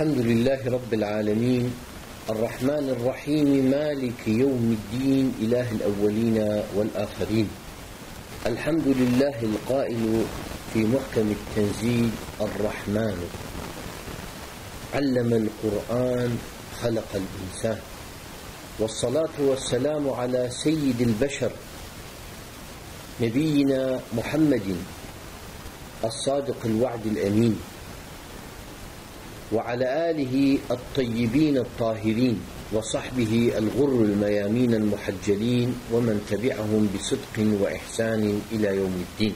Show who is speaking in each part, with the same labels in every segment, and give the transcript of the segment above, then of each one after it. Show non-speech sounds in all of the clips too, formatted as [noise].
Speaker 1: الحمد لله رب العالمين. الرحمن الرحيم مالك يوم الدين إله الأولين والآخرين. الحمد لله القائل في محكم التنزيل الرحمن. علم القرآن خلق الإنسان. والصلاة والسلام على سيد البشر نبينا محمد الصادق الوعد الأمين. وعلى آله الطيبين الطاهرين وصحبه الغر الميامين المحجلين ومن تبعهم بصدق وإحسان إلى يوم الدين.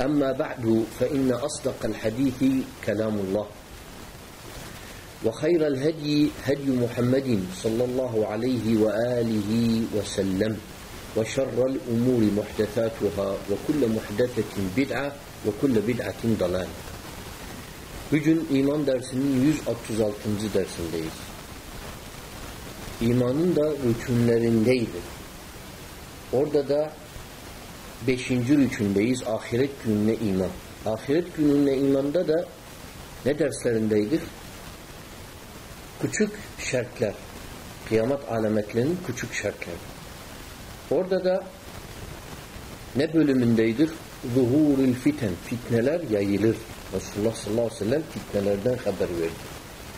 Speaker 1: أما بعد فإن أصدق الحديث كلام الله. وخير الهدي هدي محمد صلى الله عليه وآله وسلم وشر الأمور محدثاتها وكل محدثة بدعة وكل بدعة ضلالة. Bugün iman dersinin 136. dersindeyiz. İmanın da rükünlerindeydi. Orada da 5. rükündeyiz. Ahiret gününe iman. Ahiret gününe imanda da ne derslerindeydik? Küçük şartlar. Kıyamet alametlerinin küçük şartları. Orada da ne bölümündeydik? Zuhurul fiten. Fitneler yayılır. Resulullah sallallahu aleyhi ve sellem fitnelerden haber verdi.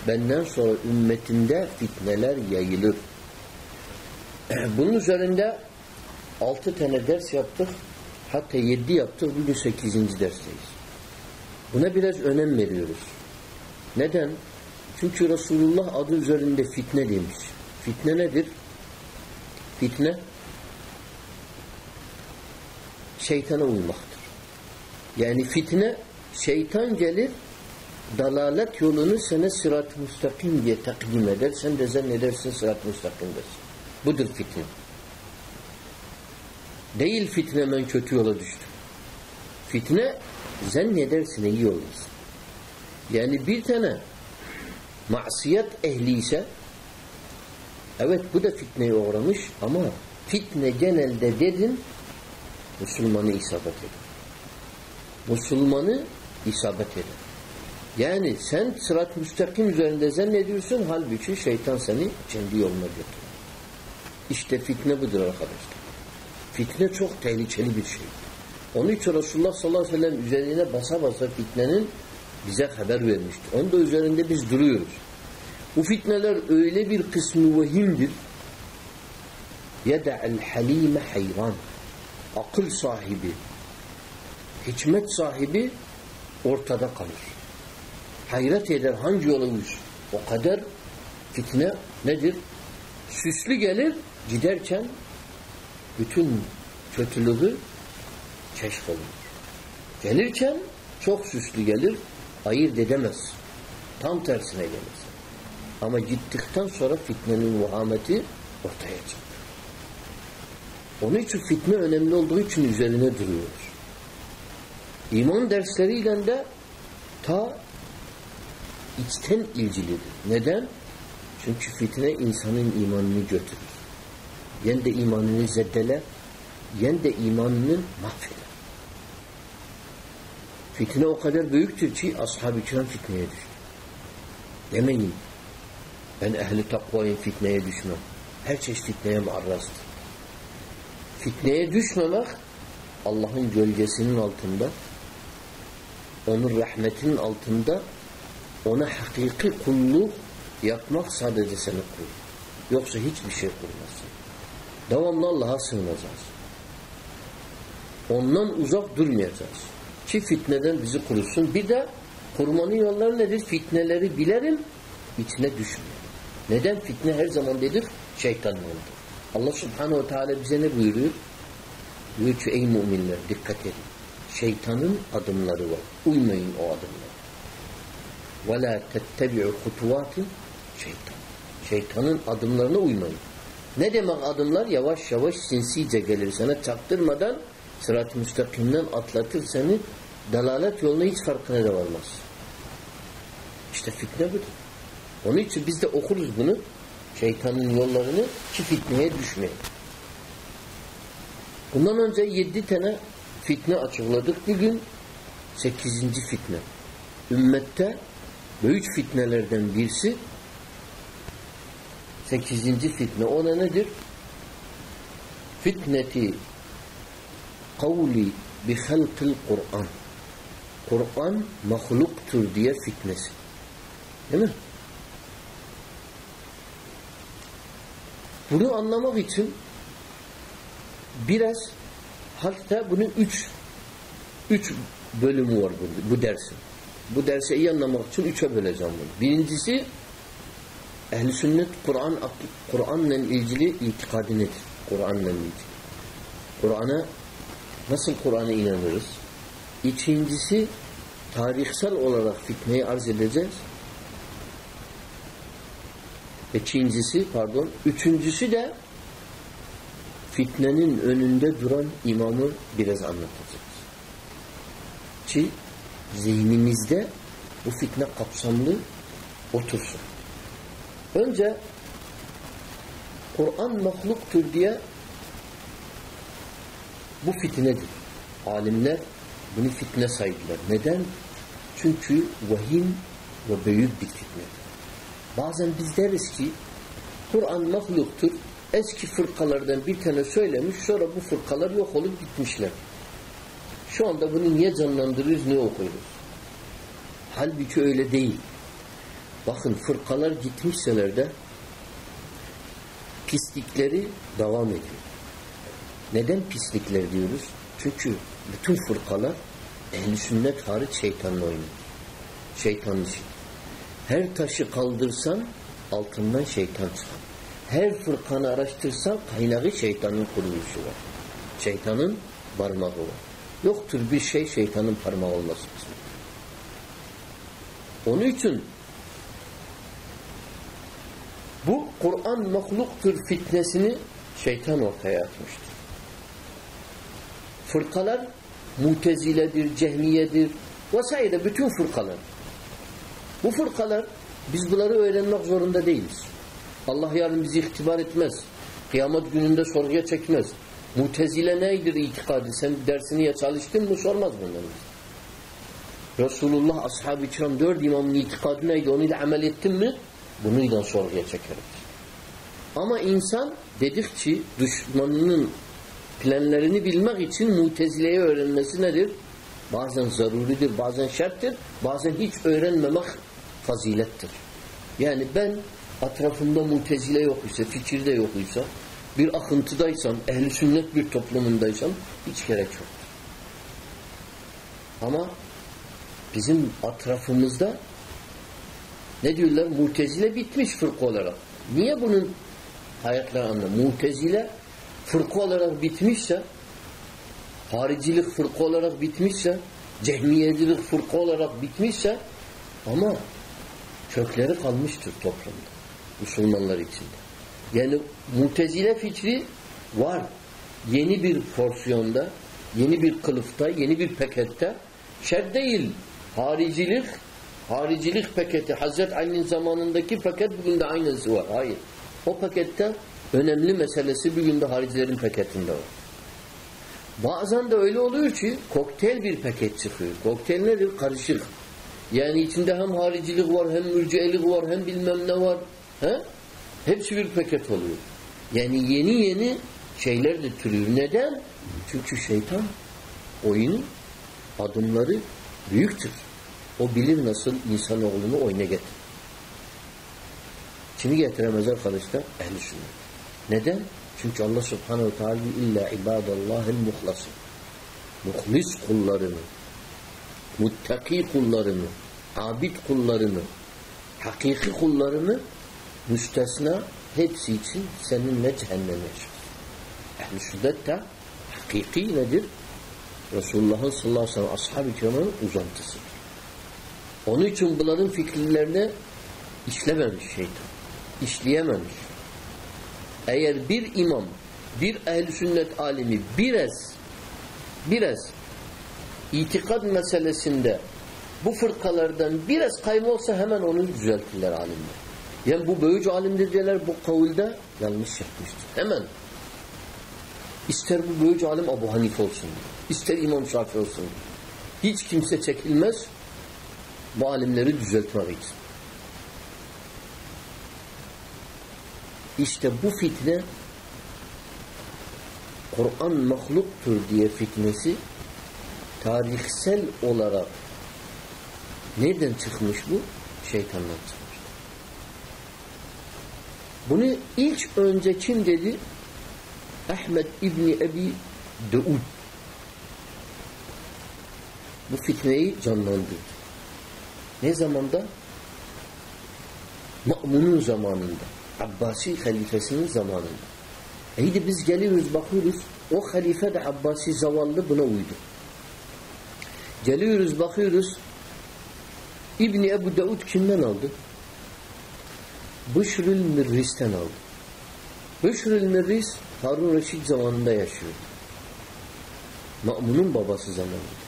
Speaker 1: Benden sonra ümmetinde fitneler yayılır. [clears throat] Bunun üzerinde altı tane ders yaptık. Hatta yedi yaptık. Bugün sekizinci dersteyiz. Buna biraz önem veriyoruz. Neden? Çünkü Resulullah adı üzerinde fitne demiş. Fitne nedir? Fitne şeytana uymaktır. Yani fitne şeytan gelir dalalet yolunu sana sırat-ı müstakim diye takdim eder. Sen de zannedersin sırat-ı müstakimdesin. Budur fitne. Değil fitne ben kötü yola düştüm. Fitne zannedersin iyi yoldasın. Yani bir tane masiyet ehli ise evet bu da fitneye uğramış ama fitne genelde dedin Müslümanı isabet eder. Müslümanı isabet eder. Yani sen sırat müstakim üzerinde zannediyorsun halbuki şeytan seni kendi yoluna götürür. İşte fitne budur arkadaşlar. Fitne çok tehlikeli bir şey. Onun için Resulullah sallallahu aleyhi ve sellem üzerine basa basa fitnenin bize haber vermiştir. Onun da üzerinde biz duruyoruz. Bu fitneler öyle bir kısmı vehimdir. Yeda'el halime hayran. Akıl sahibi, hikmet sahibi ortada kalır. Hayret eder hangi yolumuş? O kadar fitne nedir? Süslü gelir giderken bütün kötülüğü keşfolur. Gelirken çok süslü gelir ayırt edemez. Tam tersine gelir. Ama gittikten sonra fitnenin vahameti ortaya çıkar. Onun için fitne önemli olduğu için üzerine duruyoruz. İman dersleriyle de ta içten ilgilidir. Neden? Çünkü fitne insanın imanını götürür. Yen de imanını zeddeler, yen de imanını mahveder. Fitne o kadar büyüktür ki ashab-ı kiram fitneye düştü. Demeyin. Ben ehli takvayım fitneye düşmem. Her çeşit fitneye muarrazdır. Fitneye düşmemek Allah'ın gölgesinin altında onun rahmetinin altında ona hakiki kulluk yapmak sadece seni kul. Yoksa hiçbir şey kurmazsın. Devamlı Allah'a sığınacağız. Ondan uzak durmayacağız. Ki fitneden bizi kurusun. Bir de korumanın yolları nedir? Fitneleri bilerim, içine düşmeyelim. Neden? Fitne her zaman dedik şeytanın yoludur. Allah subhanehu ve teala bize ne buyuruyor? Diyor ki ey müminler dikkat edin Şeytanın adımları var. Uymayın o adımlara. وَلَا تَتَّبِعُ خُطُوَاتٍ Şeytan. Şeytanın adımlarına uymayın. Ne demek adımlar? Yavaş yavaş sinsice gelir sana çaktırmadan sırat-ı müstakimden atlatır seni dalalet yoluna hiç farkına da varmaz. İşte fitne budur. Onun için biz de okuruz bunu. Şeytanın yollarını ki fitneye düşmeyin. Bundan önce yedi tane fitne açıkladık. Bugün sekizinci fitne. Ümmette büyük fitnelerden birisi sekizinci fitne. O ne nedir? Fitneti kavli bi halkil Kur'an. Kur'an mahluktur diye fitnesi. Değil mi? Bunu anlamak için biraz hatta bunun üç üç bölümü var bu, bu dersin. Bu dersi iyi anlamak için üçe böleceğim bunu. Birincisi Ehl-i sünnet Kur'an Kur'an'la ilgili itikadi nedir? Kur'an'la ilgili. Kur'an'a nasıl Kur'an'a inanırız? İkincisi tarihsel olarak fitneyi arz edeceğiz. İkincisi pardon. Üçüncüsü de fitnenin önünde duran imamı biraz anlatacağız. Ki zihnimizde bu fitne kapsamlı otursun. Önce Kur'an mahluktur diye bu fitnedir. Alimler bunu fitne saydılar. Neden? Çünkü vahim ve büyük bir fitne. Bazen biz deriz ki Kur'an mahluktur. Eski fırkalardan bir tane söylemiş sonra bu fırkalar yok olup gitmişler. Şu anda bunu niye canlandırırız, ne okuyoruz? Halbuki öyle değil. Bakın fırkalar gitmişseler de pislikleri devam ediyor. Neden pislikler diyoruz? Çünkü bütün fırkalar ehl sünnet hariç şeytanla oynuyor. Şeytanın işi. Her taşı kaldırsan altından şeytan çıkar. Her fırkanı araştırsan kaynağı şeytanın kuruluşu var. Şeytanın parmağı var. Yoktur bir şey şeytanın parmağı olması. Onun için bu Kur'an mahluktur fitnesini şeytan ortaya atmıştır. Fırkalar muteziledir, cehmiyedir vesaire bütün fırkalar. Bu fırkalar biz bunları öğrenmek zorunda değiliz. Allah yarın bizi ihtibar etmez. Kıyamet gününde sorguya çekmez. Mutezile neydir itikadı? Sen dersini ya çalıştın mı sormaz bunları. Resulullah ashab-ı kiram dört imamın itikadı neydi? Onu ile amel ettin mi? Bununla sorguya çekeriz. Ama insan dedikçe düşmanının planlarını bilmek için mutezileyi öğrenmesi nedir? Bazen zaruridir, bazen şarttır, bazen hiç öğrenmemek fazilettir. Yani ben etrafımda mutezile yok ise, fikirde yok ise, bir akıntıdaysam, ehli sünnet bir toplumundaysam hiç gerek yok. Ama bizim etrafımızda ne diyorlar? Mutezile bitmiş fırka olarak. Niye bunun hayatları anlamı? Mutezile fırka olarak bitmişse haricilik fırka olarak bitmişse cehmiyecilik fırka olarak bitmişse ama kökleri kalmıştır toplumda. Müslümanlar içinde. Yani mutezile fikri var. Yeni bir porsiyonda, yeni bir kılıfta, yeni bir pakette şer değil. Haricilik haricilik paketi Hazret Ali'nin zamanındaki paket bugün de aynısı var. Hayır. O pakette önemli meselesi bugün de haricilerin paketinde var. Bazen de öyle oluyor ki kokteyl bir paket çıkıyor. Kokteyl nedir? Karışık. Yani içinde hem haricilik var, hem mürciyelik var, hem bilmem ne var. He? Hepsi bir paket oluyor. Yani yeni yeni şeyler de türüyor. Neden? Çünkü şeytan oyun adımları büyüktür. O bilir nasıl insanoğlunu oyuna getir. Kimi getiremez arkadaşlar? Ehl-i sünnet. Neden? Çünkü Allah subhanehu teala illa ibadallahil muhlasın. Muhlis kullarını, muttaki kullarını, abid kullarını, hakiki kullarını müstesna hepsi için seninle cehennem yaşar. Ehl-i sünnet de hakiki nedir? Resulullah'ın sallallahu aleyhi ve sellem ashab-ı uzantısıdır. Onun için bunların fikirlerine işlememiş şeytan. İşleyememiş. Eğer bir imam, bir ehl sünnet alimi biraz biraz itikad meselesinde bu fırkalardan biraz kayma hemen onu düzeltirler alimler. Yani bu böyücü alimdir diyorlar bu kavulda yanlış yapmıştır. Hemen. İster bu böyücü alim Abu Hanif olsun. ister İmam Şafi olsun. Hiç kimse çekilmez bu alimleri düzeltmek için. İşte bu fitne Kur'an mahluktur diye fitnesi tarihsel olarak nereden çıkmış bu? Şeytandan çıkmış. Bunu ilk önce kim dedi? Ahmet İbni Ebi Daud. Bu fitneyi canlandırdı. Ne zamanda? Ma'munun zamanında. Abbasi halifesinin zamanında. İyi biz geliyoruz bakıyoruz. O halife de Abbasi zavallı buna uydu. Geliyoruz bakıyoruz. İbni Ebu Davud kimden aldı? Büşrül Mirris'ten aldı. Büşrül Mirris Harun Reşit zamanında yaşıyor. Ma'munun babası zamanında.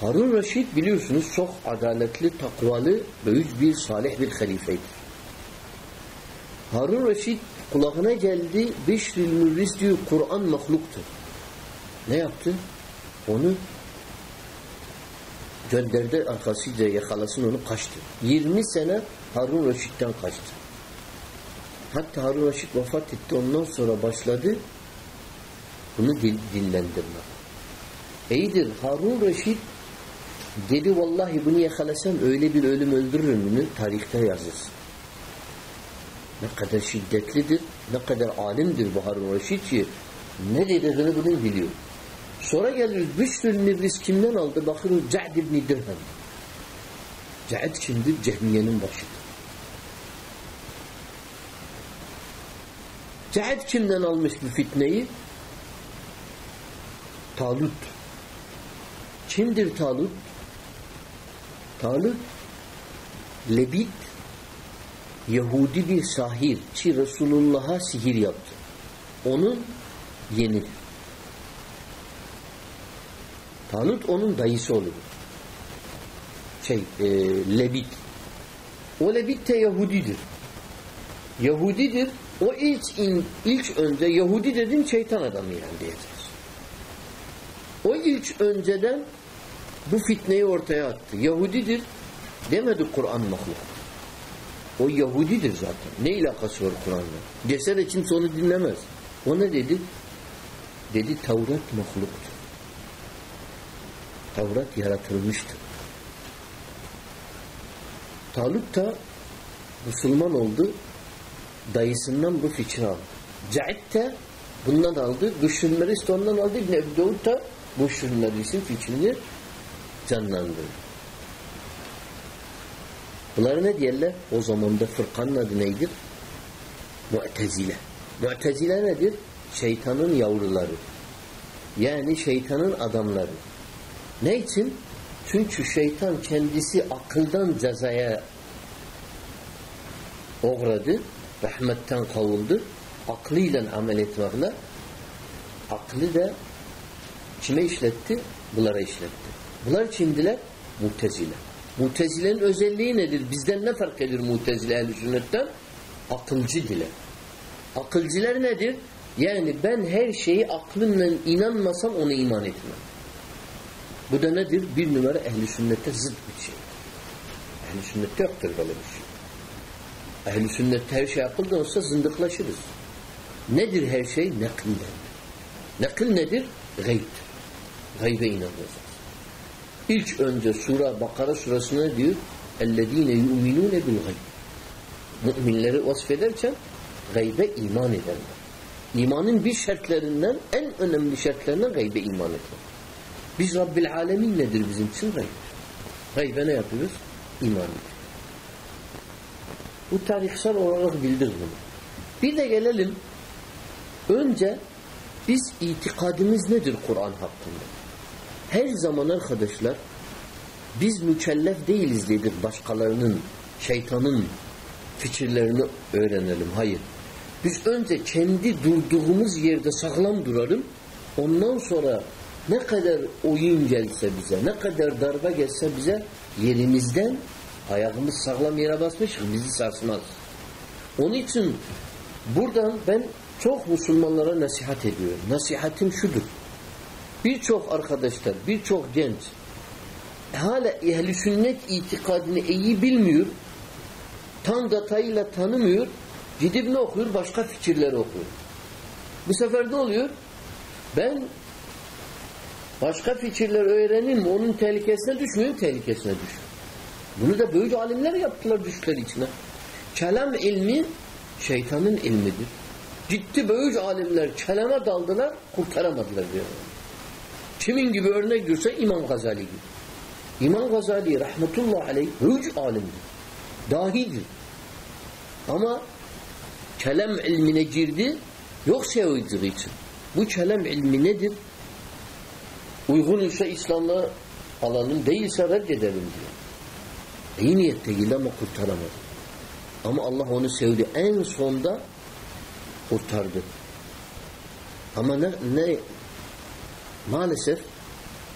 Speaker 1: Harun Reşit biliyorsunuz çok adaletli, takvalı, büyük bir salih bir halifeydi. Harun Reşit kulağına geldi Beşril Mürris diyor Kur'an mahluktur. Ne yaptı? Onu gönderdi arkasıyla yakalasın onu kaçtı. 20 sene Harun Reşit'ten kaçtı. Hatta Harun Reşit vefat etti. Ondan sonra başladı bunu dil, dillendirme. İyidir Harun Reşit dedi vallahi bunu yakalasam öyle bir ölüm öldürürüm bunu tarihte yazılsın. Ne kadar şiddetlidir, ne kadar alimdir bu Harun Reşit ki ne dediğini bunu biliyor. Sonra geliriz Büşrül Mirris kimden aldı? Bakırız Ca'd ibn Dirhem. Ca'd kimdir? Cehmiye'nin başıdır. Ca'd kimden almış bu fitneyi? Talut. Kimdir Talut? Talut Lebit Yahudi bir sahir ki Resulullah'a sihir yaptı. Onu yenir. Talut onun dayısı oluyor. Şey, e, Lebit. O Lebit de Yahudidir. Yahudidir. O ilk in, ilk önce Yahudi dedim şeytan adamı yani diyeceğiz. O ilk önceden bu fitneyi ortaya attı. Yahudidir. Demedi Kur'an mahluk. O Yahudidir zaten. Ne ilakası var Kur'an'la? Dese de kimse onu dinlemez. O ne dedi? Dedi Tevrat mahluktur. Tevrat yaratılmıştır. Talut da Müslüman oldu. Dayısından bu fikri aldı. Ca'id de bundan aldı. Büşrünmeris de ondan aldı. İbn Ebu Davud da Büşrünmeris'in fikrini canlandırdı. Bunlar ne diyorlar? O zamanda fırkanın adı neydir? Mu'tezile. Mu'tezile nedir? Şeytanın yavruları. Yani şeytanın adamları. Ne için? Çünkü şeytan kendisi akıldan cezaya uğradı. Rahmetten kavuldu. Aklıyla amel etmekle aklı da kime işletti? Bunlara işletti. Bunlar kimdiler? Mutezile. Mutezile'nin özelliği nedir? Bizden ne fark eder Mutezile ehl sünnetten? Akılcı dile. Akılcılar nedir? Yani ben her şeyi aklımla inanmasam ona iman etmem. Bu da nedir? Bir numara ehli sünnete zıt bir şey. Ehli sünnette yoktur böyle bir şey. Ehli sünnette her şey akıldan olsa zındıklaşırız. Nedir her şey? Nakilden. Nakil nedir? Gayb. Gaybe inanacağız. İlk önce sura Bakara surasına diyor اَلَّذ۪ينَ يُؤْمِنُونَ بِالْغَيْبِ Müminleri vasfederken gaybe iman ederler. İmanın bir şartlarından en önemli şartlarından gaybe iman etmek. Biz Rabbil Alemin nedir bizim için gayb? Gaybe ne yapıyoruz? İman ediyoruz. Bu tarihsel olarak bildir bunu. Bir de gelelim önce biz itikadımız nedir Kur'an hakkında? her zaman arkadaşlar biz mükellef değiliz dedik başkalarının, şeytanın fikirlerini öğrenelim. Hayır. Biz önce kendi durduğumuz yerde sağlam duralım. Ondan sonra ne kadar oyun gelse bize, ne kadar darbe gelse bize yerimizden ayağımız sağlam yere basmışız, bizi sarsmaz. Onun için buradan ben çok Müslümanlara nasihat ediyorum. Nasihatim şudur. Birçok arkadaşlar, birçok genç hala ehli sünnet itikadını iyi bilmiyor. Tam detayıyla tanımıyor. Gidip ne okuyor? Başka fikirler okuyor. Bu sefer ne oluyor? Ben başka fikirler öğreneyim onun tehlikesine düşmüyorum, tehlikesine düşüyor. Bunu da böyle alimler yaptılar düşler içine. Kelam ilmi şeytanın ilmidir. Gitti böyle alimler kelame daldılar, kurtaramadılar diyor. Kimin gibi örnek görse İmam Gazali gibi. İmam Gazali rahmetullahi aleyh büyük alimdir. Dahidir. Ama kelam ilmine girdi yok sevdiği için. Bu kelam ilmi nedir? Uygun ise İslam'la alanım değilse reddedelim diyor. İyi niyette değil ama kurtaramadı. Ama Allah onu sevdi. En sonda kurtardı. Ama ne, ne maalesef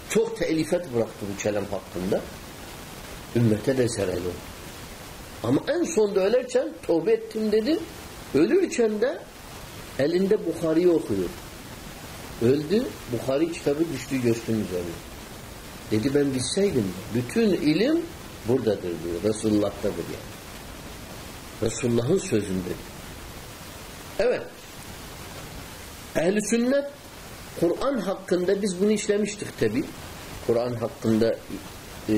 Speaker 1: çok telifet bıraktı bu kelam hakkında. Ümmete de oldu. Ama en sonda ölerken tövbe ettim dedi. Ölürken de elinde Bukhari'yi okuyor. Öldü. Bukhari kitabı düştü göğsünün üzerine. Dedi ben bilseydim bütün ilim buradadır diyor. Resulullah'tadır yani. Resulullah'ın sözündedir. Evet. Ehl-i sünnet Kur'an hakkında biz bunu işlemiştik tabi. Kur'an hakkında e,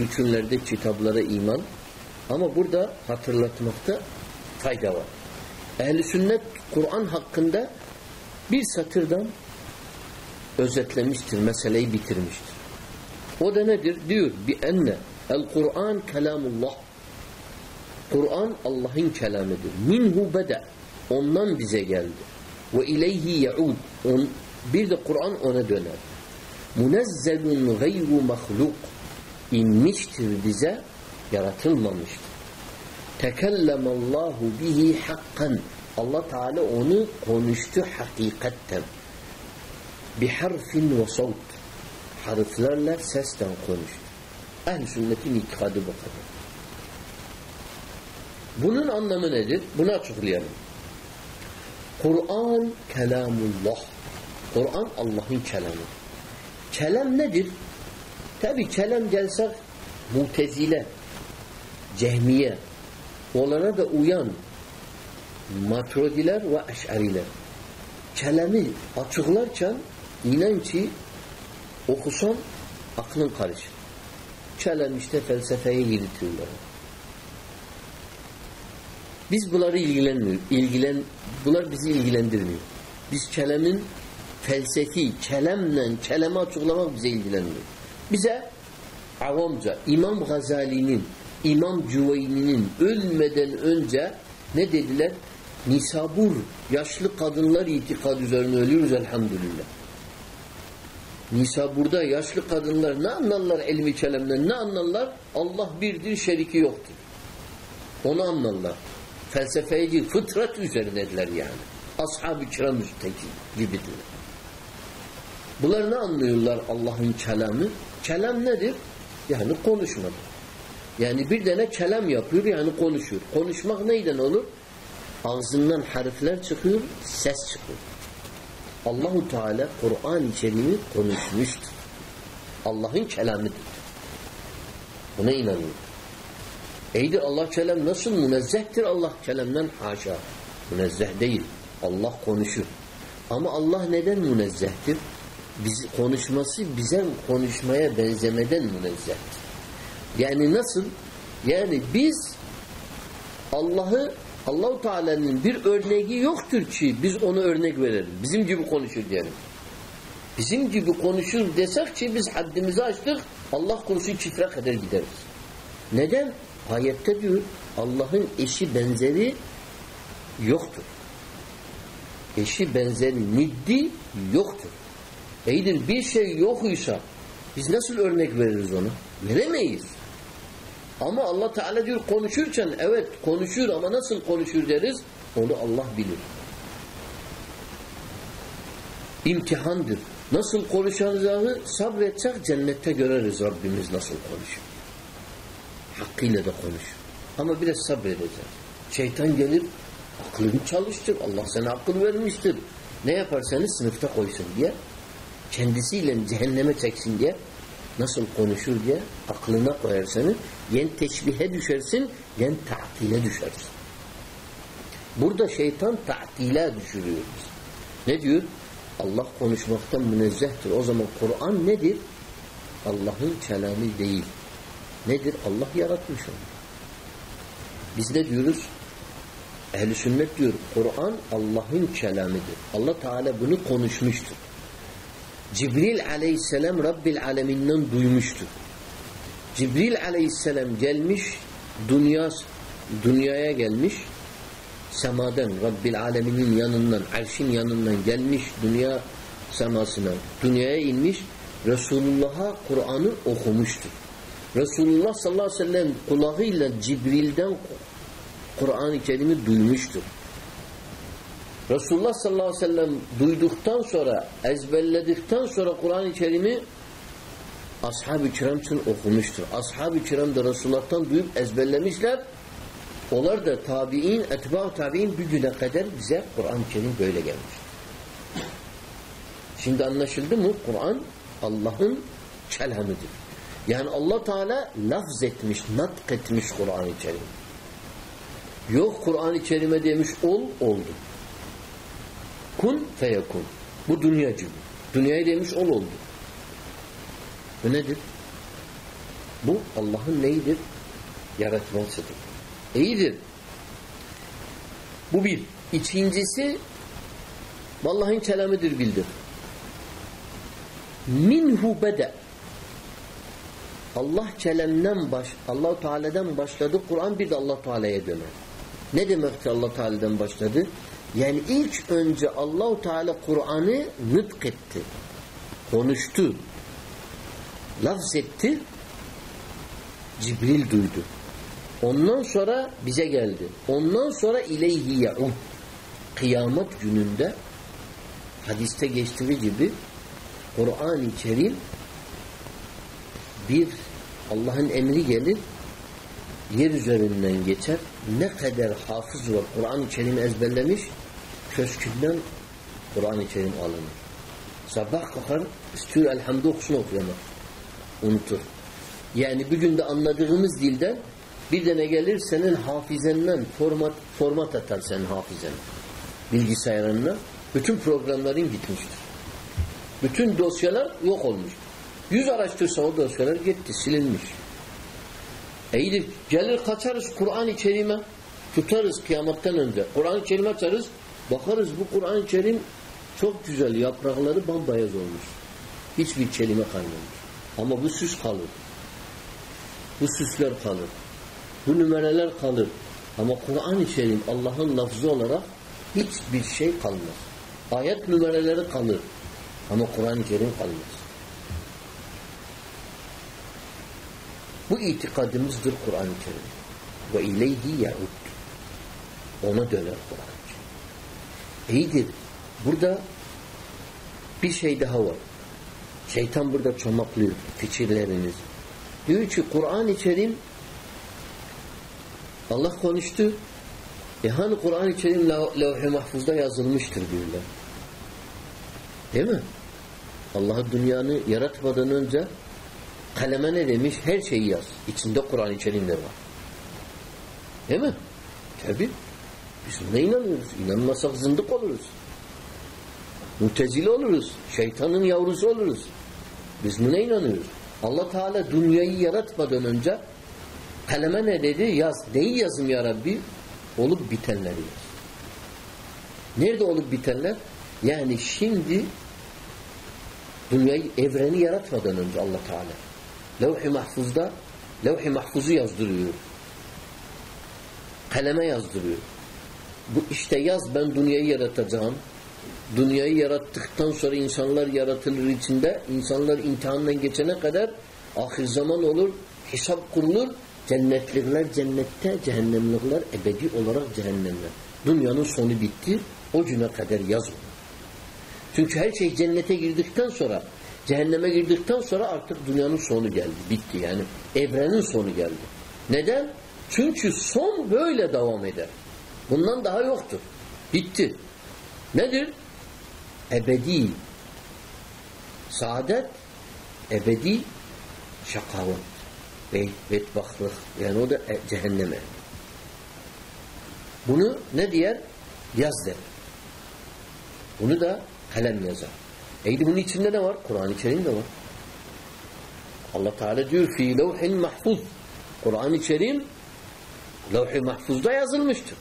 Speaker 1: rükünlerde kitaplara iman. Ama burada hatırlatmakta fayda var. Ehl-i sünnet Kur'an hakkında bir satırdan özetlemiştir, meseleyi bitirmiştir. O da nedir? Diyor bi enne el Kur'an kelamullah. Kur'an Allah'ın kelamıdır. Minhu beda. Ondan bize geldi. Ve ileyhi yaud. On, bir de Kur'an ona döner. Munezzelun gayru mahluk. İnmiştir bize, yaratılmamıştır. Tekellemallahu bihi hakkan. Allah Teala onu konuştu hakikatten. Bir harfin ve savt. Harflerle sesten konuştu. Ehl-i sünnetin itikadı bu kadar. Bunun anlamı nedir? Bunu açıklayalım. Kur'an kelamullah. Kur'an Allah'ın kelamı. Kelam nedir? Tabi kelam gelsek mutezile, cehmiye, onlara da uyan matrodiler ve eş'ariler. Kelami açıklarken inan ki okusan aklın karışır. Kelam işte felsefeye giritiyorlar. Biz bunları ilgilenmiyor. İlgilen, bunlar bizi ilgilendirmiyor. Biz kelemin felsefi, kelemle keleme açıklamak bize ilgilenmiyor. Bize avamca İmam Gazali'nin, İmam Cüveyni'nin ölmeden önce ne dediler? Nisabur, yaşlı kadınlar itikad üzerine ölüyoruz elhamdülillah. Nisabur'da yaşlı kadınlar ne anlarlar ilmi kelamdan? Ne anlarlar? Allah birdir, şeriki yoktur. Onu anlarlar. Felsefeye değil, fıtrat üzerindeler yani. Ashab-ı kiram üstteki gibidir. Bunlar ne anlıyorlar Allah'ın kelamı? Kelam nedir? Yani konuşmadır. Yani bir tane kelam yapıyor yani konuşuyor. Konuşmak neyden olur? Ağzından harfler çıkıyor, ses çıkıyor. Allahu Teala Kur'an-ı Kerim'i konuşmuştur. Allah'ın kelamıdır. Buna inanıyor. Eydir Allah kelam nasıl münezzehtir Allah kelamdan haşa. Münezzeh değil. Allah konuşur. Ama Allah neden münezzehtir? Biz, konuşması bize konuşmaya benzemeden münezzehtir. Yani nasıl? Yani biz Allah'ı Allahu Teala'nın bir örneği yoktur ki biz onu örnek verelim. Bizim gibi konuşur diyelim. Bizim gibi konuşur desek ki biz haddimizi açtık Allah korusun çifre kadar gideriz. Neden? Ayette diyor Allah'ın eşi benzeri yoktur. Eşi benzeri niddi yoktur. İyidir bir şey yokuysa biz nasıl örnek veririz onu? Veremeyiz. Ama Allah Teala diyor konuşurken evet konuşur ama nasıl konuşur deriz onu Allah bilir. İmtihandır. Nasıl konuşacağını sabredecek cennette göreriz Rabbimiz nasıl konuşur. Hakkıyla da konuşur. Ama biraz sabredeceğiz. Şeytan gelir aklını çalıştır. Allah sana akıl vermiştir. Ne yaparsanız sınıfta koysun diye kendisiyle cehenneme çeksin diye nasıl konuşur diye aklına koyarsanız yen teşbihe düşersin yen ta'tile düşersin. Burada şeytan ta'tile düşürüyor. Ne diyor? Allah konuşmaktan münezzehtir. O zaman Kur'an nedir? Allah'ın kelamı değil. Nedir? Allah yaratmış onu. Biz ne diyoruz? Ehl-i sünnet diyor Kur'an Allah'ın kelamıdır. Allah Teala bunu konuşmuştur. Cibril aleyhisselam Rabbil aleminden duymuştur. Cibril aleyhisselam gelmiş dünya dünyaya gelmiş semadan Rabbil aleminin yanından arşın yanından gelmiş dünya semasına dünyaya inmiş Resulullah'a Kur'an'ı okumuştur. Resulullah sallallahu aleyhi ve sellem kulağıyla Cibril'den Kur'an-ı Kerim'i duymuştur. Resulullah sallallahu aleyhi ve sellem duyduktan sonra, ezberledikten sonra Kur'an-ı Kerim'i ashab-ı kiram için okumuştur. Ashab-ı kiram da Resulullah'tan duyup ezberlemişler. Onlar da tabi'in, etba-ı tabi'in bir güne kadar bize Kur'an-ı Kerim böyle gelmiş. Şimdi anlaşıldı mı? Kur'an Allah'ın kelamıdır. Yani Allah Teala lafz etmiş, natk etmiş Kur'an-ı Kerim. Yok Kur'an-ı Kerim'e demiş ol, oldu. Kun feyekun. Bu dünyacı. Dünyaya demiş ol oldu. Bu nedir? Bu Allah'ın neyidir? Yaratmasıdır. İyidir. Bu bir. İkincisi Allah'ın kelamıdır bildir. Minhu bede Allah kelamdan baş Allah Teala'dan başladı. Kur'an bir de Allah Teala'ya döner. Ne demekti Allah Teala'dan başladı? Yani ilk önce Allahu Teala Kur'an'ı nıtk etti. Konuştu. Lafz etti. Cibril duydu. Ondan sonra bize geldi. Ondan sonra ileyhi ya'ud. Kıyamet gününde hadiste geçtiği gibi Kur'an-ı Kerim bir Allah'ın emri gelir yer üzerinden geçer. Ne kadar hafız var Kur'an-ı Kerim ezberlemiş köşkünden Kur'an-ı Kerim alınır. Sabah kalkar istiyor elhamdü okusun okuyamaz. Unutur. Yani bir günde anladığımız dilden bir tane gelir senin hafizenden format format atar senin hafizen. Bilgisayarına bütün programların gitmiştir. Bütün dosyalar yok olmuş. Yüz araştırsa o dosyalar gitti, silinmiş. İyidir. Gelir kaçarız Kur'an-ı Kerim'e tutarız kıyametten önce. Kur'an-ı Kerim açarız. Bakarız bu Kur'an-ı Kerim çok güzel. Yaprakları bambayaz olmuş. Hiçbir kelime kalmamış. Ama bu süs kalır. Bu süsler kalır. Bu numaralar kalır. Ama Kur'an-ı Kerim Allah'ın lafzı olarak hiçbir şey kalmaz. Ayet numaraları kalır. Ama Kur'an-ı Kerim kalmaz. Bu itikadımızdır Kur'an-ı Kerim. Ve ileyhi ya'ud. Ona döner Kerim. İyidir. Burada bir şey daha var. Şeytan burada çomaklıyor fikirleriniz. Diyor ki Kur'an-ı Kerim Allah konuştu. E hani Kur'an-ı Kerim levh-i mahfuzda yazılmıştır diyorlar. Değil mi? Allah dünyanı yaratmadan önce kaleme ne demiş? Her şeyi yaz. İçinde Kur'an-ı Kerimler var. Değil mi? Tabi. Biz buna inanıyoruz. İnanmasak zındık oluruz. Mutezile oluruz. Şeytanın yavrusu oluruz. Biz buna inanıyoruz. Allah Teala dünyayı yaratmadan önce kaleme ne dedi? Yaz. Neyi yazım ya Rabbi? Olup bitenleri yaz. Nerede olup bitenler? Yani şimdi dünyayı, evreni yaratmadan önce Allah Teala. Levh-i mahfuzda levh-i mahfuzu yazdırıyor. Kaleme yazdırıyor. Bu işte yaz ben dünyayı yaratacağım. dünyayı yarattıktan sonra insanlar yaratılır içinde. İnsanlar imtihandan geçene kadar ahir zaman olur hesap kurulur. Cennetlikler cennette cehennemlikler ebedi olarak cehennemler. Dünyanın sonu bitti o güne kadar yazma çünkü her şey cennete girdikten sonra cehenneme girdikten sonra artık dünyanın sonu geldi bitti. Yani evrenin sonu geldi. Neden? çünkü son böyle devam eder bundan daha yoktur. Bitti. Nedir? ebedi. Saadet ebedi şakavet ve bedbahtlık. Yani o da e, cehenneme. Bunu ne diyer? yaz der. Bunu da kalem yazar. Eydi bunun içinde ne var? Kur'an-ı Kerim var. Allah Teala diyor fi levhin mahfuz. Kur'an-ı Kerim levh-i mahfuzda yazılmıştır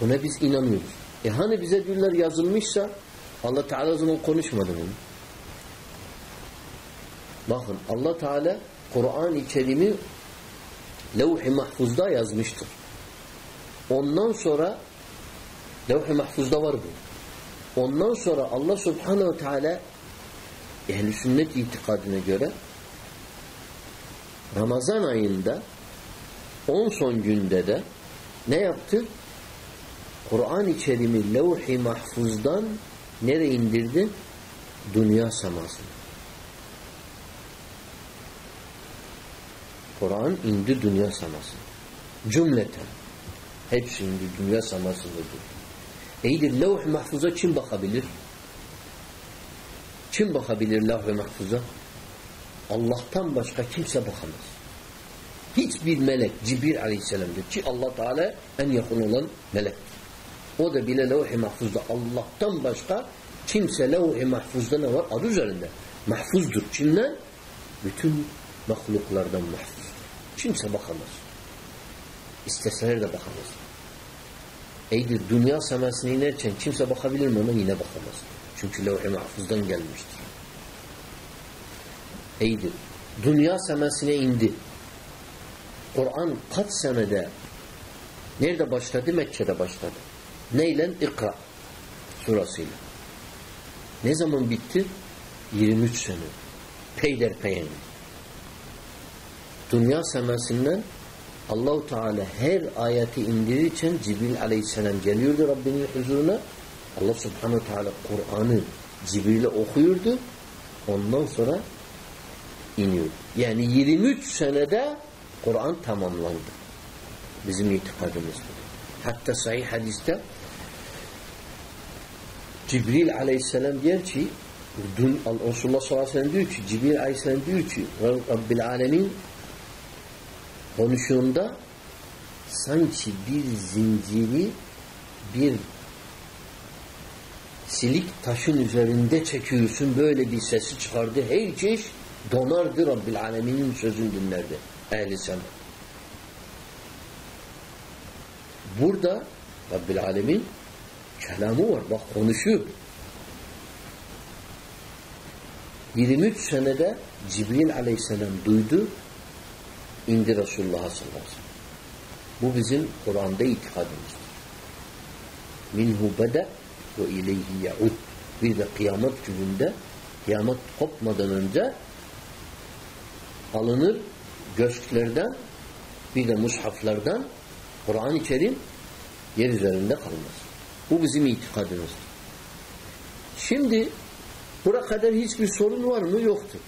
Speaker 1: buna biz inanıyoruz e hani bize diyorlar yazılmışsa Allah Teala o zaman konuşmadı mı? Bakın Allah Teala Kur'an-ı Kerim'i levh-i mahfuzda yazmıştır. Ondan sonra levh-i mahfuzda var bu. Ondan sonra Allah Subhanahu Teala ehl sünnet itikadına göre Ramazan ayında 10 son günde de ne yaptı? Kur'an-ı Kerim'i levh-i mahfuzdan nereye indirdi? Dünya semasına. Kur'an indi dünya semasına. Cümleten. Hepsi indi dünya semasındadır. İyidir levh-i mahfuza kim bakabilir? Kim bakabilir levh-i mahfuza? Allah'tan başka kimse bakamaz. Hiçbir melek Cibril aleyhisselam'dır ki Allah Teala en yakın olan melektir. O da bile levh-i mahfuzda Allah'tan başka kimse levh-i mahfuzda ne var? Adı üzerinde. Mahfuzdur. Kimden? Bütün mahluklardan mahfuz. Kimse bakamaz. İsteseler de bakamaz. Eydir dünya semasına inerken kimse bakabilir mi ama yine bakamaz. Çünkü levh-i mahfuzdan gelmiştir. Eydir. Dünya semasına indi. Kur'an kaç senede nerede başladı? Mekke'de başladı. Neyle? İkra surasıyla. Ne zaman bitti? 23 sene. Peyderpeyen. Dünya semasinden Allahu Teala her ayeti indirirken Cibril aleyhisselam geliyordu Rabbinin huzuruna. Allah subhanahu teala Kur'an'ı Cibril'e okuyordu. Ondan sonra iniyor. Yani 23 senede Kur'an tamamlandı. Bizim itikadımız. Hatta sahih hadiste Cibril aleyhisselam diyor ki dün Resulullah sallallahu aleyhi ve sellem diyor ki Cibril aleyhisselam diyor ki Rabbil alemin konuşuğunda sanki bir zinciri bir silik taşın üzerinde çekiyorsun böyle bir sesi çıkardı. Herkes donardı Rabbil Alemin'in sözünü dinlerdi. Ehli sema. Burada Rabbil Alemin kelamı var. Bak konuşuyor. 23 senede Cibril aleyhisselam duydu indi Resulullah sallallahu. Bu bizim Kur'an'da itikadımızdır. Minhu beda ve ileyhi yaud. Bir de kıyamet gününde kıyamet kopmadan önce alınır göçlerden bir de mushaflardan Kur'an-ı yer üzerinde kalmaz. Bu bizim itikadımızdır. Şimdi bura kadar hiçbir sorun var mı? Yoktur.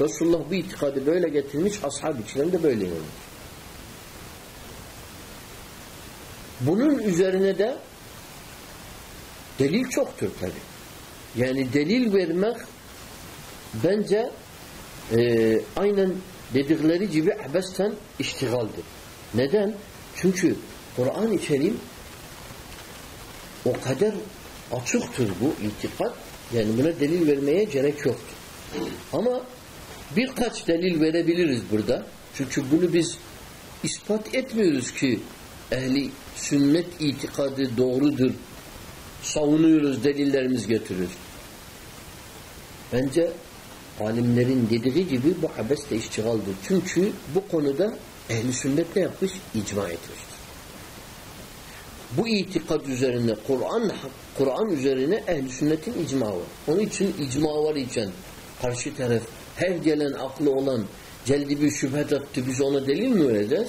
Speaker 1: Resulullah bu itikadı böyle getirmiş, ashab içlerinde böyle inanmış. Bunun üzerine de delil çoktur tabi. Yani delil vermek bence e, aynen dedikleri gibi abesten iştigaldir. Neden? Çünkü Kur'an-ı Kerim o kadar açıktır bu itikat. Yani buna delil vermeye gerek yoktur. Ama birkaç delil verebiliriz burada. Çünkü bunu biz ispat etmiyoruz ki ehli sünnet itikadı doğrudur. Savunuyoruz, delillerimiz getiriyoruz. Bence alimlerin dediği gibi bu abes de. Çünkü bu konuda ehli sünnet ne yapmış? İcma etmiştir. Bu itikad üzerine Kur'an Kur'an üzerine ehli sünnetin icma var. Onun için icma var için karşı taraf her gelen aklı olan celdi bir şüphet attı biz ona delil mi vereceğiz?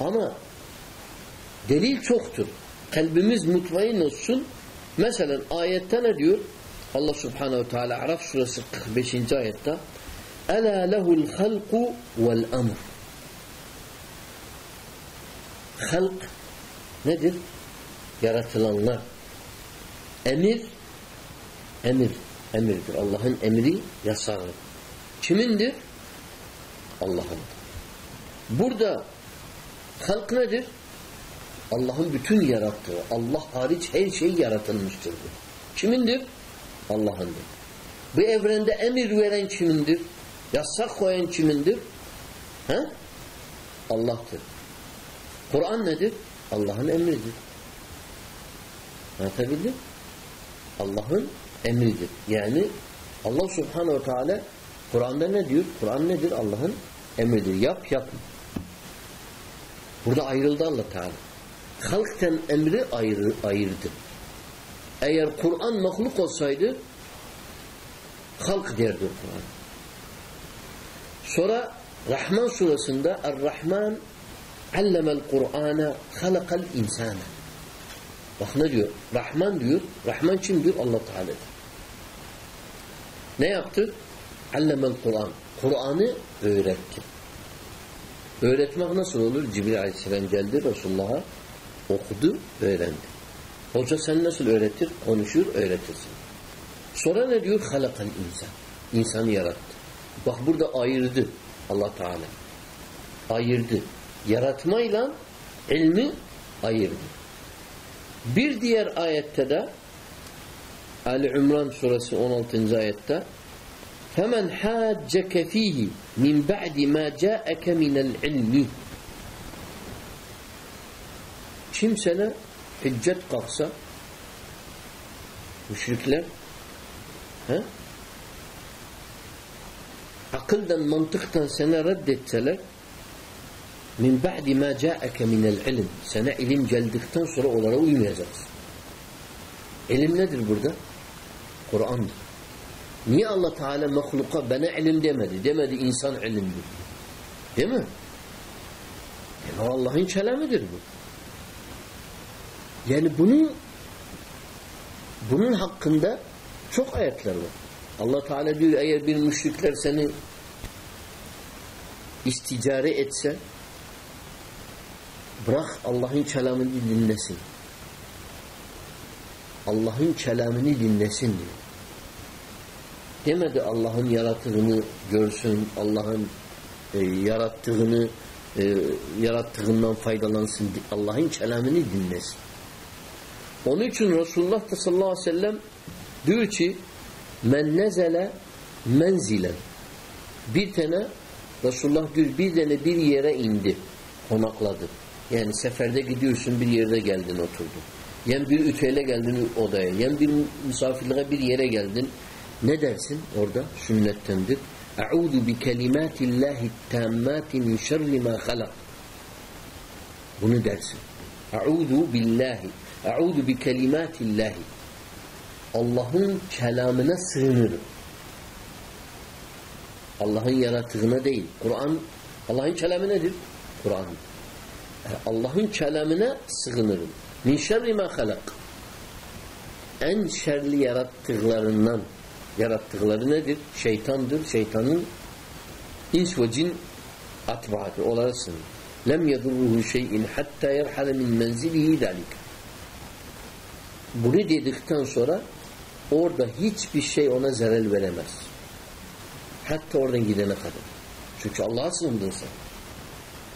Speaker 1: Ama delil çoktur. Kalbimiz mutmain olsun. Mesela ayette ne diyor? Allah subhanehu teala Araf suresi 45. ayette Ela lehul halku vel amr Halk nedir? Yaratılanlar. Emir emir. Emirdir. Allah'ın emri yasağı. Kimindir? Allah'ın. Burada halk nedir? Allah'ın bütün yarattığı. Allah hariç her şey yaratılmıştır. Kimindir? Allah'ındır. Bu evrende emir veren kimindir? Yasak koyan kimindir? He? Allah'tır. Kur'an nedir? Allah'ın emridir. Anlatabildim? Allah'ın emridir. Yani Allah subhanehu ve teala Kur'an'da ne diyor? Kur'an nedir? Allah'ın emridir. Yap yapma. Burada ayrıldı Allah Teala. Halkten emri ayrı, ayırdı. Eğer Kur'an mahluk olsaydı halk derdi Kur'an. Sonra Rahman surasında Er-Rahman allemel Kur'an'a halakal insana. Bak ne diyor? Rahman diyor. Rahman kim diyor? Allah Teala'dır. Ne yaptı? Allemel Kur'an. Kur'an'ı öğretti. Öğretmek nasıl olur? Cibril Aleyhisselam geldi Resulullah'a okudu, öğrendi. Hoca sen nasıl öğretir? Konuşur, öğretirsin. Sonra ne diyor? Halakal insan. İnsanı yarattı. Bak burada ayırdı Allah Teala. Ayırdı Yaratmayla ilmi ayırdı. Bir diğer ayette de Ali İmran suresi 16. ayette فَمَنْ حَاجَّكَ ف۪يهِ مِنْ بَعْدِ مَا جَاءَكَ مِنَ الْعِلْمِ Kim sana hüccet kalksa müşrikler he? akıldan mantıktan sana reddetseler min ba'di ma ca'ake minel ilim sana ilim geldikten sonra onlara uymayacaksın. İlim nedir burada? Kur'an'dır. Niye Allah Teala mahluka bana ilim demedi? Demedi insan ilimdir. Değil mi? Allah'ın kelamıdır bu. Yani bunun bunun hakkında çok ayetler var. Allah Teala diyor eğer bir müşrikler seni isticare etse bırak Allah'ın kelamını dinlesin. Allah'ın kelamını dinlesin diyor. Demedi Allah'ın yarattığını görsün, Allah'ın e, yarattığını e, yarattığından faydalansın. Allah'ın kelamını dinlesin. Onun için Resulullah da sallallahu aleyhi ve sellem diyor ki men nezele menzilen bir tane Resulullah diyor bir tane bir yere indi konakladı. Yani seferde gidiyorsun bir yerde geldin oturdun. Yen bir ütüyle geldin odaya. Yen bir misafirliğe bir yere geldin. Ne dersin orada? Sünnettendir. Eûzu bi kelimâtillâhi tâmmâti min şerri mâ halak. Bunu dersin. Eûzu billahi. Eûzu bi kelimâtillâhi. Allah'ın kelamına sığınırım. Allah'ın yarattığına değil. Kur'an Allah'ın kelamı nedir? Kur'an. Allah'ın kelamına sığınırım. Min şerri ma halak. En şerli yarattıklarından yarattıkları nedir? Şeytandır. Şeytanın ins ve cin atbaadır. Onlara sığınır. Lem yedurruhu şeyin hatta yerhale min menzilihi dalik. Bunu dedikten sonra orada hiçbir şey ona zarar veremez. Hatta oradan gidene kadar. Çünkü Allah'a sığındın sen.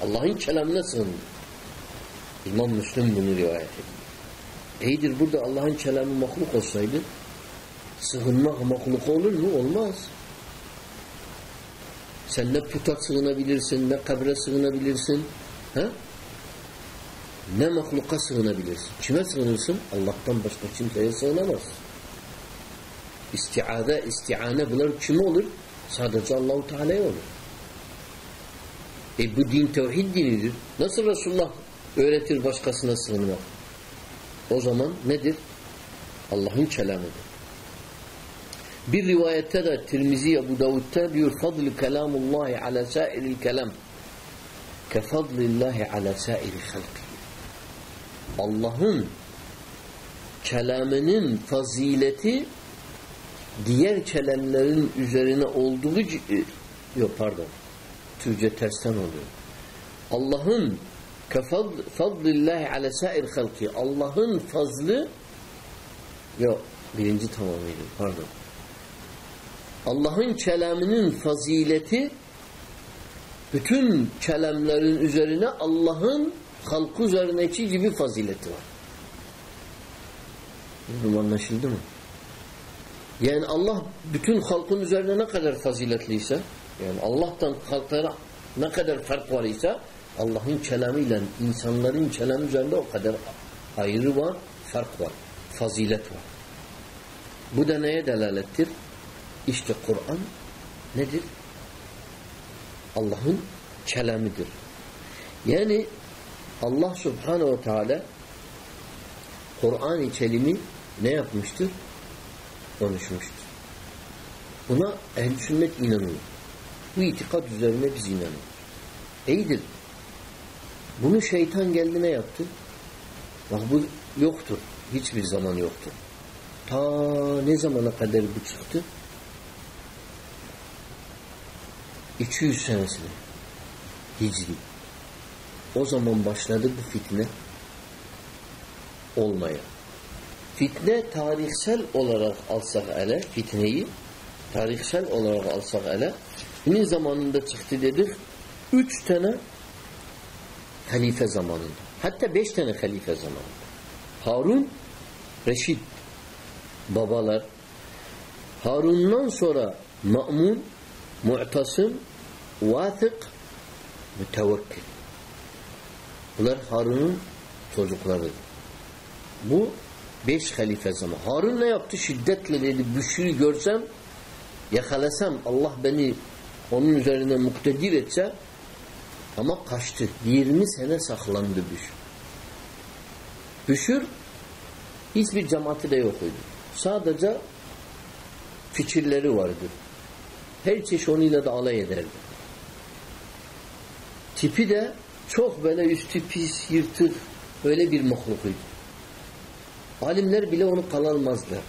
Speaker 1: Allah'ın kelamına sığındın. İmam Müslüm bunu rivayet ediyor. İyidir burada Allah'ın kelamı mahluk olsaydı sığınmak mahluk olur mu? Olmaz. Sen ne puta sığınabilirsin, ne kabre sığınabilirsin. Ha? Ne mahluka sığınabilirsin. Kime sığınırsın? Allah'tan başka kimseye sığınamaz. İstiade, istiane bunlar kime olur? Sadece Allahu Teala'ya olur. E bu din tevhid dinidir. Nasıl Resulullah öğretir başkasına sığınmak. O zaman nedir? Allah'ın kelamıdır. Bir rivayette de Tirmizi Ebu Davud'da diyor fadl kelamullahi ala sairil kelam ke fadlillahi ala sairi halki. Allah'ın kelamının fazileti diğer kelamların üzerine olduğu yok pardon Türkçe tersten oluyor. Allah'ın kefadlillahi ala sair halki Allah'ın fazlı yok birinci tamamıydı pardon. Allah'ın kelamının fazileti bütün kelamların üzerine Allah'ın halkı üzerindeki gibi fazileti var. Bu anlaşıldı mı? Yani Allah bütün halkın üzerine ne kadar faziletliyse yani Allah'tan halklara ne kadar fark var ise Allah'ın kelamıyla insanların kelamı üzerinde o kadar ayrı var, fark var, fazilet var. Bu da neye delalettir? İşte Kur'an nedir? Allah'ın kelamıdır. Yani Allah Subhanahu ve Teala Kur'an-ı Kerim'i ne yapmıştır? Konuşmuştur. Buna ehl sünnet inanıyor. Bu itikat üzerine biz inanıyoruz. İyidir. Bunu şeytan geldi ne yaptı? Bak bu yoktur. Hiçbir zaman yoktur. Ta ne zamana kadar bu çıktı? 200 senesine. Hicri. O zaman başladı bu fitne olmaya. Fitne tarihsel olarak alsak ele, fitneyi tarihsel olarak alsak ele, kimin zamanında çıktı dedik? Üç tane halife zamanında. Hatta beş tane halife zamanında. Harun, Reşid babalar. Harun'dan sonra Ma'mun, Mu'tasım, Vatık, Mütevekkil. Bunlar Harun'un çocukları. Bu beş halife zaman. Harun ne yaptı? Şiddetle dedi. Büşrü görsem yakalasam Allah beni onun üzerine muktedir etse ama kaçtı. 20 sene saklandı Büşür. Büşür hiçbir cemaati de yok. Sadece fikirleri vardı. Her çeşit onunla da alay ederdi. Tipi de çok böyle üstü pis, yırtık öyle bir mahlukuydu. Alimler bile onu kalalmazlar.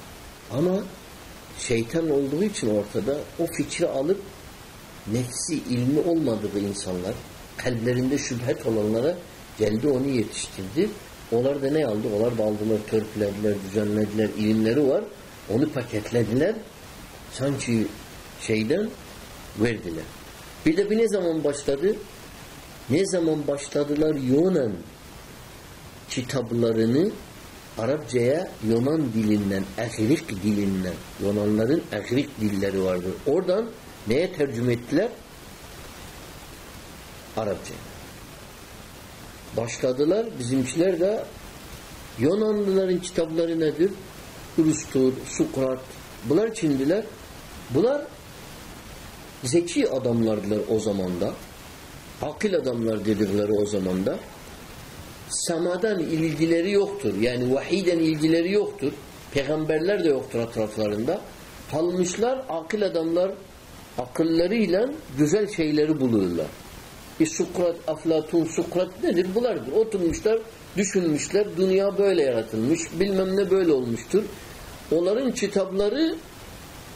Speaker 1: Ama şeytan olduğu için ortada o fikri alıp nefsi, ilmi olmadığı insanlar kalplerinde şüphet olanlara geldi onu yetiştirdi. Onlar da ne aldı? Onlar da aldılar, törpülediler, düzenlediler, ilimleri var. Onu paketlediler. Sanki şeyden verdiler. Bir de bir ne zaman başladı? Ne zaman başladılar Yunan kitaplarını Arapçaya Yunan dilinden, Ehrik dilinden, Yunanların Ehrik dilleri vardır. Oradan neye tercüme ettiler? Arapça. Başladılar. Bizimkiler de Yunanlıların kitapları nedir? Urustur, Sukrat. Bunlar kimdiler? Bunlar zeki adamlardılar o zamanda. Akil adamlar dedikleri o zamanda semadan ilgileri yoktur. Yani vahiden ilgileri yoktur. Peygamberler de yoktur etraflarında. Kalmışlar akıl adamlar akıllarıyla güzel şeyleri bulurlar. E Sukrat, Aflatun, Sukrat nedir? Bulardır. Oturmuşlar, düşünmüşler. Dünya böyle yaratılmış. Bilmem ne böyle olmuştur. Onların kitapları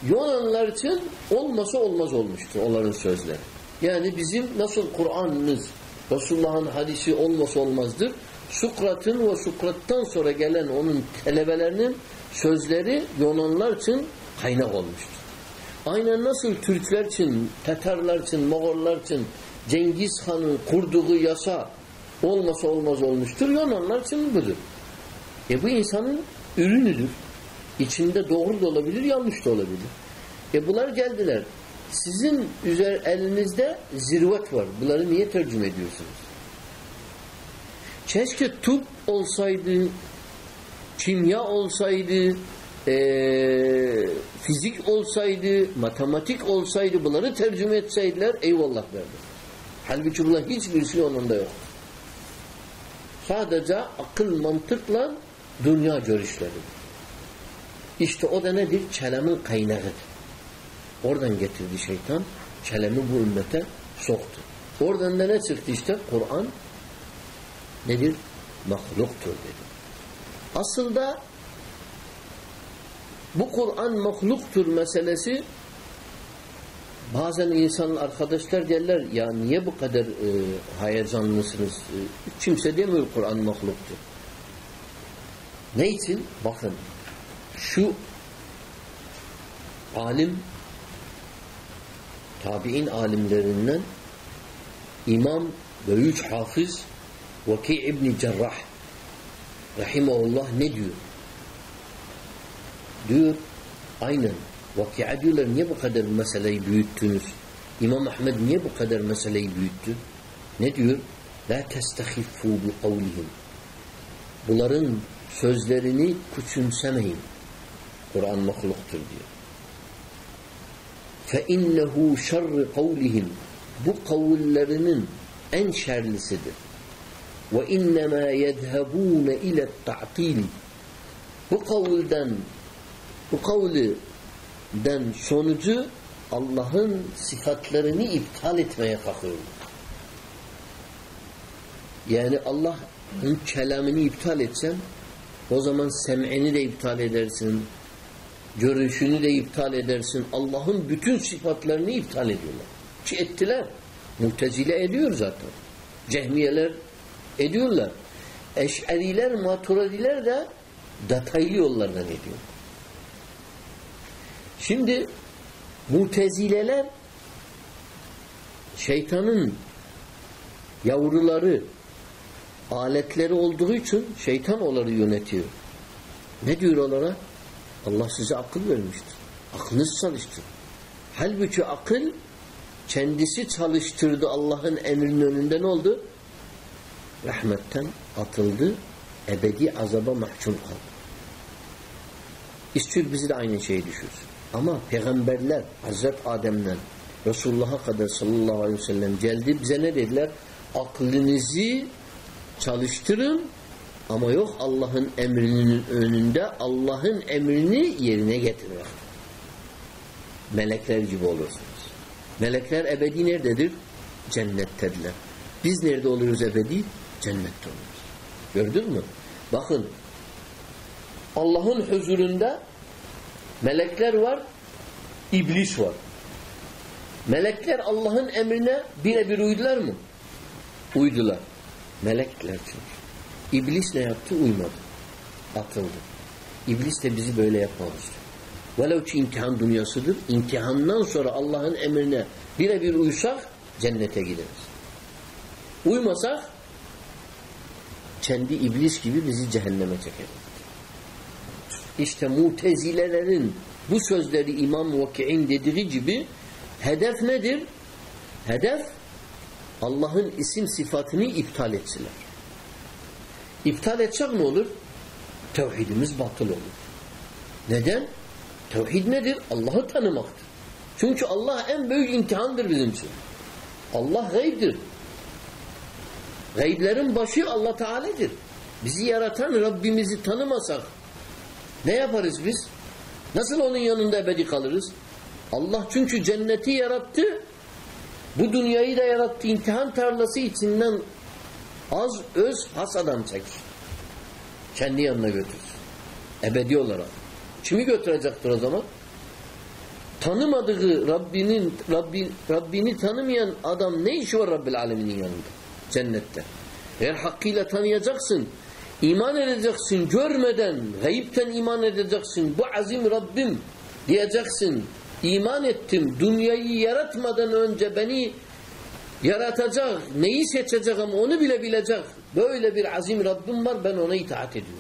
Speaker 1: Yunanlar için olmasa olmaz olmuştur. Onların sözleri. Yani bizim nasıl Kur'an'ımız Resulullah'ın hadisi olmasa olmazdır. Sukrat'ın ve Sukrat'tan sonra gelen onun telebelerinin sözleri Yunanlar için kaynak olmuştur. Aynen nasıl Türkler için, Tatarlar için, Moğollar için Cengiz Han'ın kurduğu yasa olmasa olmaz olmuştur. Yunanlar için budur. E bu insanın ürünüdür. İçinde doğru da olabilir, yanlış da olabilir. E bunlar geldiler. Sizin üzer elinizde zirvet var. Bunları niye tercüme ediyorsunuz? Keşke tıp olsaydı, kimya olsaydı, e, fizik olsaydı, matematik olsaydı bunları tercüme etseydiler eyvallah derdim. Halbuki bunlar hiçbirisi onunda yok. Sadece akıl mantıkla dünya görüşleri. İşte o da nedir? Çelemin kaynağıdır. Oradan getirdi şeytan. Çelemi bu ümmete soktu. Oradan da ne çıktı işte? Kur'an nedir? Mahluktur dedi. Aslında bu Kur'an mahluktur meselesi bazen insan arkadaşlar derler ya niye bu kadar e, heyecanlısınız? E, kimse demiyor Kur'an mahluktur. Ne için? Bakın şu alim tabi'in alimlerinden İmam Büyük Hafız Vaki İbni Cerrah Rahimahullah ne diyor? Diyor aynen Vakia diyorlar niye bu kadar meseleyi büyüttünüz? İmam Ahmed niye bu kadar meseleyi büyüttü? Ne diyor? La testahiffu bi kavlihim. Bunların sözlerini küçümsemeyin. Kur'an mahluktur diyor. Fe innehu şerri kavlihim. Bu kavullerinin en şerlisidir. Ve innemâ yedhebûne ile ta'tili. Bu kavulden bu kavli kavulden sonucu Allah'ın sıfatlarını iptal etmeye kalkıyorlar. Yani Allah'ın kelamını iptal etsen o zaman sem'ini de iptal edersin, görüşünü de iptal edersin. Allah'ın bütün sıfatlarını iptal ediyorlar. Ki ettiler. Mutezile ediyor zaten. Cehmiyeler ediyorlar. Eş'ariler, maturadiler de detaylı yollardan ediyor. Şimdi mutezileler şeytanın yavruları aletleri olduğu için şeytan onları yönetiyor. Ne diyor onlara? Allah size akıl vermiştir. Aklınızı çalıştır. Halbuki akıl kendisi çalıştırdı Allah'ın emrinin önünde ne oldu? Rahmetten atıldı. Ebedi azaba mahkum kaldı. İstiyor bizi de aynı şeyi düşünsün. Ama peygamberler Hazreti Adem'den Resulullah'a kadar sallallahu aleyhi ve sellem geldi. Bize ne dediler? Aklınızı çalıştırın ama yok Allah'ın emrinin önünde Allah'ın emrini yerine getirin. Melekler gibi olursunuz. Melekler ebedi nerededir? Cennettedirler. Biz nerede oluyoruz ebedi? Cennette oluyoruz. Gördün mü? Bakın Allah'ın huzurunda melekler var, iblis var. Melekler Allah'ın emrine birebir uydular mı? Uydular. Melekler çünkü. İblis ne yaptı? Uymadı. Atıldı. İblis de bizi böyle yapmamıştı. Velev ki imtihan dünyasıdır. İmtihandan sonra Allah'ın emrine birebir uysak cennete gideriz. Uymasak kendi iblis gibi bizi cehenneme çeker. İşte mutezilelerin bu sözleri İmam Vaki'in dediği gibi hedef nedir? Hedef Allah'ın isim sıfatını iptal etsinler. İptal etsek ne olur? Tevhidimiz batıl olur. Neden? Tevhid nedir? Allah'ı tanımaktır. Çünkü Allah en büyük imtihandır bizim için. Allah gaybdir. Gayblerin başı Allah Teala'dır. Bizi yaratan Rabbimizi tanımasak ne yaparız biz? Nasıl onun yanında ebedi kalırız? Allah çünkü cenneti yarattı. Bu dünyayı da yarattı. imtihan tarlası içinden az öz has adam çekir. Kendi yanına götür. Ebedi olarak. Kimi götürecektir o zaman? Tanımadığı Rabbinin Rabbi, Rabbini tanımayan adam ne işi var Rabbil Alemin'in yanında? Cennette. Eğer hakkıyla tanıyacaksın, iman edeceksin, görmeden, gayipten iman edeceksin. Bu azim Rabbim diyeceksin. İman ettim. Dünyayı yaratmadan önce beni yaratacak, neyi seçecek ama onu bile bilecek. Böyle bir azim Rabbim var ben ona itaat ediyorum.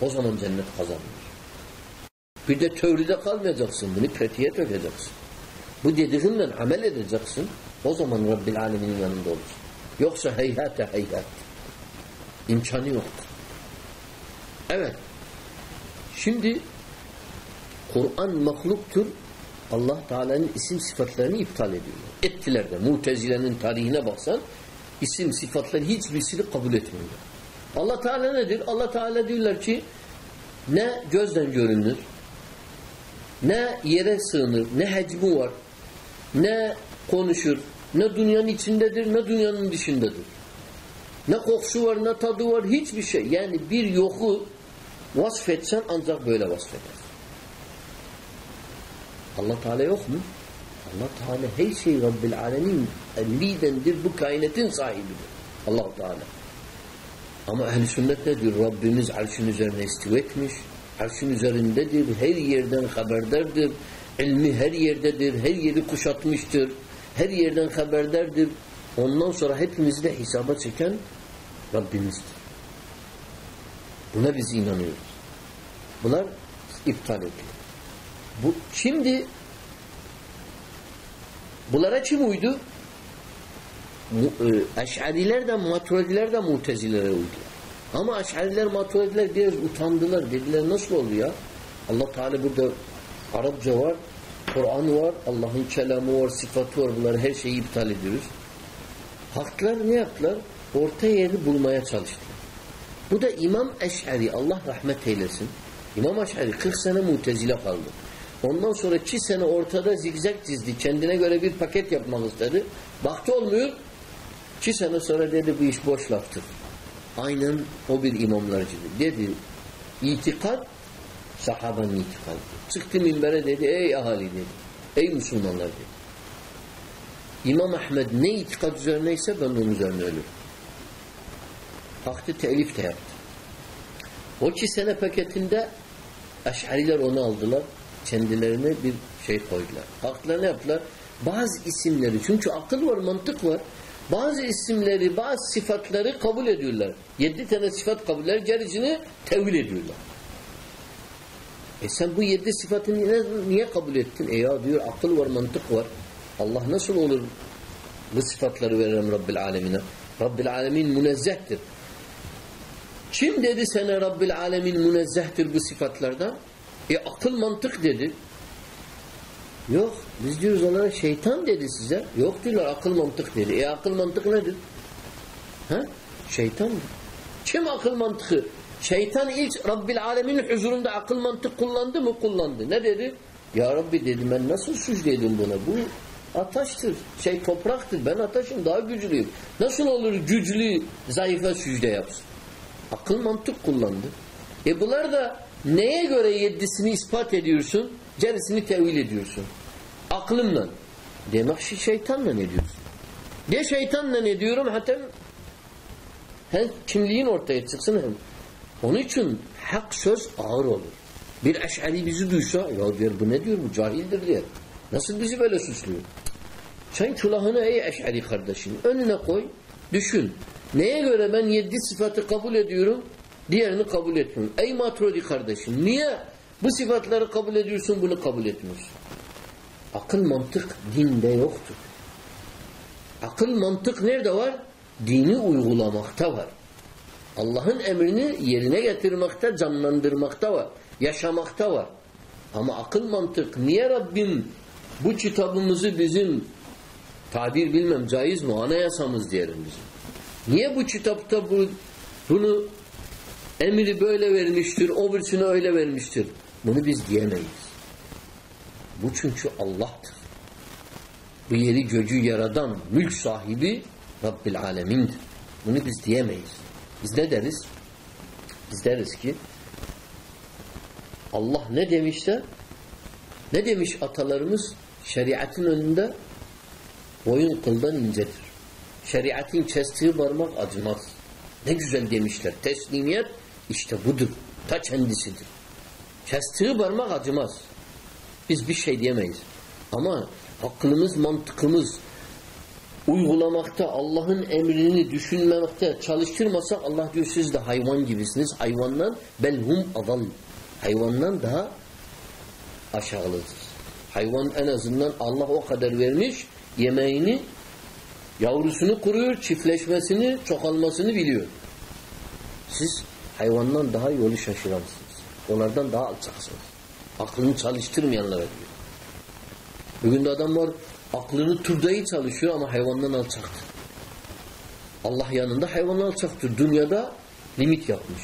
Speaker 1: O zaman cennet kazanır. Bir de teoride kalmayacaksın. Bunu pratiğe dökeceksin. Bu dediğinden amel edeceksin. O zaman Rabbil Alemin'in yanında olursun. Yoksa heyhate heyhat. İmkanı yoktur. Evet. Şimdi Kur'an mahluktur. Allah Teala'nın isim sıfatlarını iptal ediyorlar. Ettiler de. Mutezile'nin tarihine baksan isim sıfatları hiçbirisini kabul etmiyorlar. Allah Teala nedir? Allah Teala diyorlar ki ne gözden görünür, ne yere sığınır, ne hecmi var, ne konuşur, ne dünyanın içindedir, ne dünyanın dışındadır. Ne kokusu var, ne tadı var, hiçbir şey. Yani bir yoku vasfetsen ancak böyle vasfeder. Allah Teala yok mu? Allah Teala her şey Rabbil Alemin lidendir, bu kainatın sahibidir. allah Teala. Ama ehl sünnet ne diyor? Rabbimiz arşın üzerine istiva etmiş. Arşın üzerindedir. Her yerden haberdardır. İlmi her yerdedir. Her yeri kuşatmıştır. Her yerden haberdardır. Ondan sonra hepimizi de hesaba çeken Rabbimizdir. Buna biz inanıyoruz. Bunlar iptal ediliyor. Bu, şimdi bunlara kim uydu? E, Eş'ariler de Maturidiler de Mutezilere uydular. Ama Eş'ariler Maturidiler biraz utandılar. Dediler nasıl oluyor? Allah Teala burada Arapça var, Kur'an var, Allah'ın kelamı var, sıfatı var. Bunları her şeyi iptal ediyoruz. Haklar ne yaptılar? Orta yeri bulmaya çalıştılar. Bu da İmam Eş'ari, Allah rahmet eylesin. İmam Eş'ari 40 sene mutezile kaldı. Ondan sonra 2 sene ortada zigzag çizdi. Kendine göre bir paket yapmak istedi. Baktı olmuyor. İki sene sonra dedi bu iş boş laftır. Aynen o bir imamlar gibi. Dedi itikat sahabanın itikadı. Çıktı minbere dedi ey ahali dedi. Ey Müslümanlar dedi. İmam Ahmed ne itikat üzerineyse ben onun üzerine ölürüm. Kalktı telif de yaptı. O iki sene paketinde Eş'ariler onu aldılar. Kendilerine bir şey koydular. Haklar ne yaptılar? Bazı isimleri çünkü akıl var, mantık var. Bazı isimleri, bazı sıfatları kabul ediyorlar. Yedi tane sıfat kabul eder, gerisini tevil ediyorlar. E sen bu yedi sıfatı niye, niye kabul ettin? E ya diyor akıl var, mantık var. Allah nasıl olur bu sıfatları veririm Rabbil Alemine? Rabbil Alemin münezzehtir. Kim dedi sana Rabbil Alemin münezzehtir bu sıfatlardan? E akıl mantık dedi. Yok. Biz diyoruz onlara şeytan dedi size. Yok diyorlar akıl mantık dedi. E akıl mantık nedir? Ha? Şeytandır. Kim akıl mantığı? Şeytan ilk Rabbil Alemin huzurunda akıl mantık kullandı mı? Kullandı. Ne dedi? Ya Rabbi dedi ben nasıl sücdedim buna? Bu ataştır. Şey topraktır. Ben ataşım daha güçlüyüm. Nasıl olur güçlü zayıfa sücde yapsın? Akıl mantık kullandı. E bunlar da neye göre yedisini ispat ediyorsun? Gerisini tevil ediyorsun. Aklımla. Demek ki şeytanla ne diyorsun? De şeytanla ne diyorum? Hatta hem kimliğin ortaya çıksın hem. Onun için hak söz ağır olur. Bir eş'ari bizi duysa ya diyor bu ne diyor bu cahildir diyor. Nasıl bizi böyle suçluyor? Sen külahını ey eş'ari kardeşim önüne koy düşün. Neye göre ben yedi sıfatı kabul ediyorum diğerini kabul etmiyorum. Ey matrodi kardeşim niye bu sıfatları kabul ediyorsun, bunu kabul etmiyorsun. Akıl mantık dinde yoktur. Akıl mantık nerede var? Dini uygulamakta var. Allah'ın emrini yerine getirmekte, canlandırmakta var. Yaşamakta var. Ama akıl mantık niye Rabbim bu kitabımızı bizim tabir bilmem caiz mi? Anayasamız diyelim bizim. Niye bu kitapta bu, bunu emri böyle vermiştir, o birisine öyle vermiştir? Bunu biz diyemeyiz. Bu çünkü Allah'tır. Bu yeri göcü yaradan mülk sahibi Rabbil Alemin'dir. Bunu biz diyemeyiz. Biz ne deriz? Biz deriz ki Allah ne demişse ne demiş atalarımız? Şeriatın önünde boyun kıldan incedir. Şeriatın kestiği parmak acımaz. Ne güzel demişler. Teslimiyet işte budur. Ta kendisidir. Kestiği parmak acımaz. Biz bir şey diyemeyiz. Ama aklımız, mantıkımız uygulamakta, Allah'ın emrini düşünmemekte çalıştırmasak Allah diyor siz de hayvan gibisiniz. Hayvandan belhum adal. Hayvandan daha aşağılıdır. Hayvan en azından Allah o kadar vermiş yemeğini yavrusunu kuruyor, çiftleşmesini, çoğalmasını biliyor. Siz hayvandan daha yolu şaşıransınız. Onlardan daha alçaksınız. Aklını çalıştırmayanlara diyor. Bugün de adam var aklını turdayı çalışıyor ama hayvandan alçaktır. Allah yanında hayvandan alçaktır. Dünyada limit yapmış.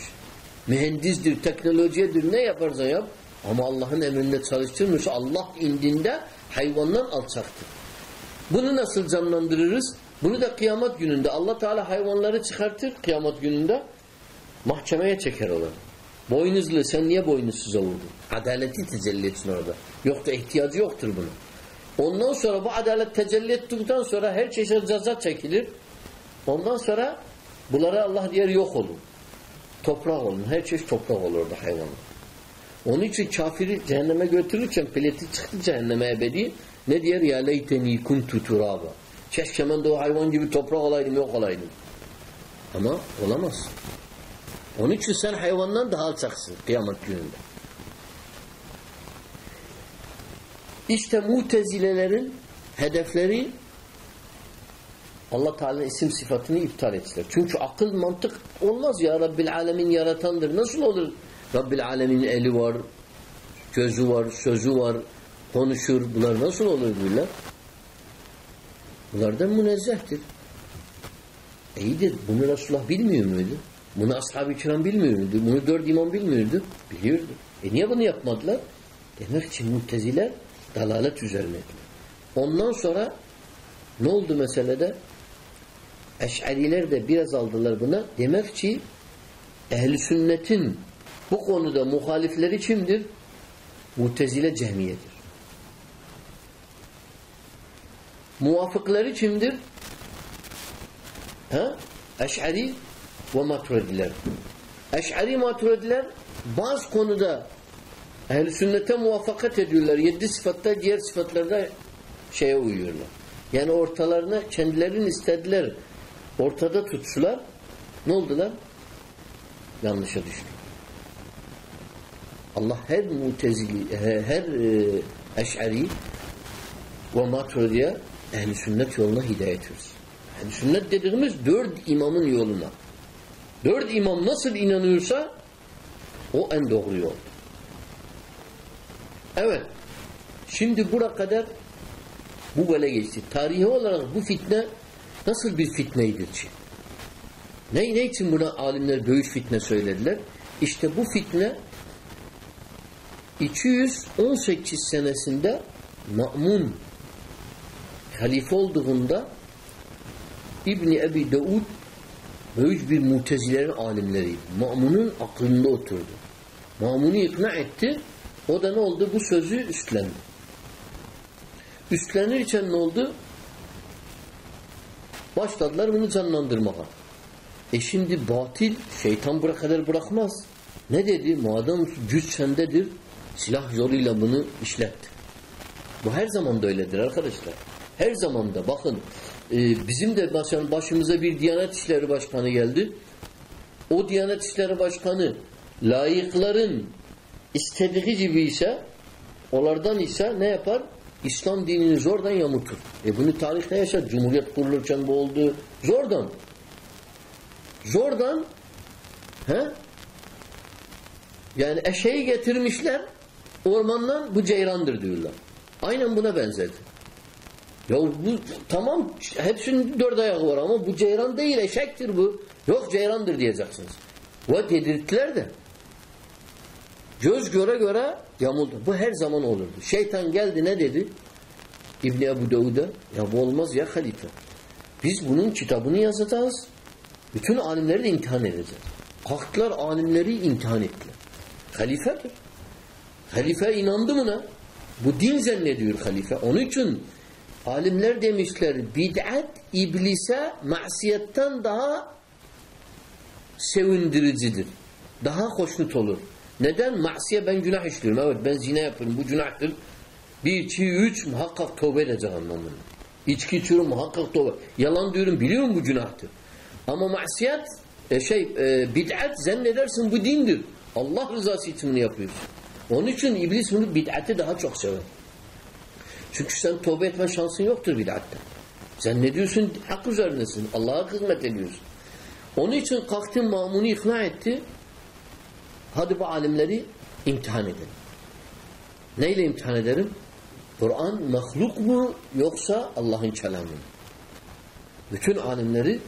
Speaker 1: Mühendisdir, teknolojiyedir ne yaparsa yap. Ama Allah'ın emrinde çalıştırmıyorsa Allah indinde hayvandan alçaktır. Bunu nasıl canlandırırız? Bunu da kıyamet gününde Allah Teala hayvanları çıkartır kıyamet gününde mahkemeye çeker onları. Boynuzlu sen niye boynuzsuza vurdun? Adaleti tecelli etsin orada. Yoksa ihtiyacı yoktur buna. Ondan sonra bu adalet tecelli ettikten sonra her çeşit ceza çekilir. Ondan sonra bunlara Allah diğer yok olun. Toprak olun. Her çeşit toprak olur orada hayvanlar. Onun için kafiri cehenneme götürürken pileti çıktı cehenneme ebedi. Ne diyor? Ya leyteni kuntu turaba. Keşke ben de o hayvan gibi toprak olaydım yok olaydım. Ama olamaz. Onun için sen hayvandan daha alçaksın kıyamet gününde. İşte mutezilelerin hedefleri Allah Teala'nın isim sıfatını iptal ettiler. Çünkü akıl mantık olmaz ya Rabbil Alemin yaratandır. Nasıl olur? Rabbil Alemin eli var, gözü var, sözü var, konuşur. Bunlar nasıl olur bunlar? Bunlardan münezzehtir. İyidir. Bunu Resulullah bilmiyor muydu? Bunu ashab-ı kiram bilmiyor muydu? Bunu dört imam bilmiyordu. Biliyordu. E niye bunu yapmadılar? Demek ki muteziler dalalet üzerine. Ondan sonra ne oldu meselede? Eş'ariler de biraz aldılar buna. Demek ki ehli sünnetin bu konuda muhalifleri kimdir? Mutezile cemiyedir. Muvafıkları kimdir? Ha? Eş'ari ve maturidiler. Eş'ari maturidiler bazı konuda ehl sünnete muvaffakat ediyorlar. Yedi sıfatta diğer sıfatlarda şeye uyuyorlar. Yani ortalarına kendilerinin istediler ortada tutsular. Ne oldular? Yanlışa düştü. Allah her mutezili, her e, eş'ari ve maturidiye ehl sünnet yoluna hidayet versin. ehl sünnet dediğimiz dört imamın yoluna. Dört imam nasıl inanıyorsa o en doğru yol. Evet. Şimdi bura kadar bu böyle geçti. Tarihi olarak bu fitne nasıl bir fitneydir ki? Ne, ne için buna alimler büyük fitne söylediler? İşte bu fitne 218 senesinde Ma'mun halife olduğunda İbni Ebi Davud büyük bir mutezilerin alimleriydi. Ma'mun'un aklında oturdu. Ma'mun'u ikna etti. O da ne oldu? Bu sözü üstlendi. Üstlenirken ne oldu? Başladılar bunu canlandırmaya. E şimdi batil şeytan buraya kadar bırakmaz. Ne dedi? Madem güç sendedir silah yoluyla bunu işletti. Bu her zaman da öyledir arkadaşlar. Her zaman da bakın e, bizim de başımıza bir Diyanet İşleri Başkanı geldi. O Diyanet İşleri Başkanı layıkların istediği gibi ise onlardan ise ne yapar? İslam dinini zordan yamutur. E bunu tarihte yaşar. Cumhuriyet kurulurken bu oldu. Zordan. Zordan he? Yani eşeği getirmişler ormandan bu ceyrandır diyorlar. Aynen buna benzedi. Ya bu tamam hepsinin dört ayağı var ama bu ceyran değil eşektir bu. Yok ceyrandır diyeceksiniz. Ve dedirttiler de. Göz göre göre yamuldu. Bu her zaman olurdu. Şeytan geldi ne dedi? İbni Ebu Davud'a ya bu olmaz ya halife. Biz bunun kitabını yazacağız. Bütün alimleri de imtihan edeceğiz. Kalktılar alimleri imtihan ettiler. Halifedir. Halife inandı mı ne? Bu din zannediyor halife. Onun için alimler demişler bid'at iblise masiyetten daha sevindiricidir. Daha hoşnut olur. Neden? Masiye ben günah işliyorum. Evet ben zina yapıyorum. Bu günahtır. Bir, iki, üç muhakkak tövbe edeceğim ben. İçki içiyorum muhakkak tövbe. Yalan diyorum biliyorum bu günahtır. Ama masiyet e, şey e, bid'at zannedersin bu dindir. Allah rızası için bunu yapıyorsun. Onun için iblis bunu bid'atı daha çok sever. Çünkü sen tövbe etme şansın yoktur bid'atta. Sen ne diyorsun? Hak üzerindesin. Allah'a hizmet ediyorsun. Onun için kalktı mamunu ikna etti. Hadi bu alimleri imtihan edelim. Neyle imtihan ederim? Kur'an mahluk mu yoksa Allah'ın kelamı mı? Bütün alimleri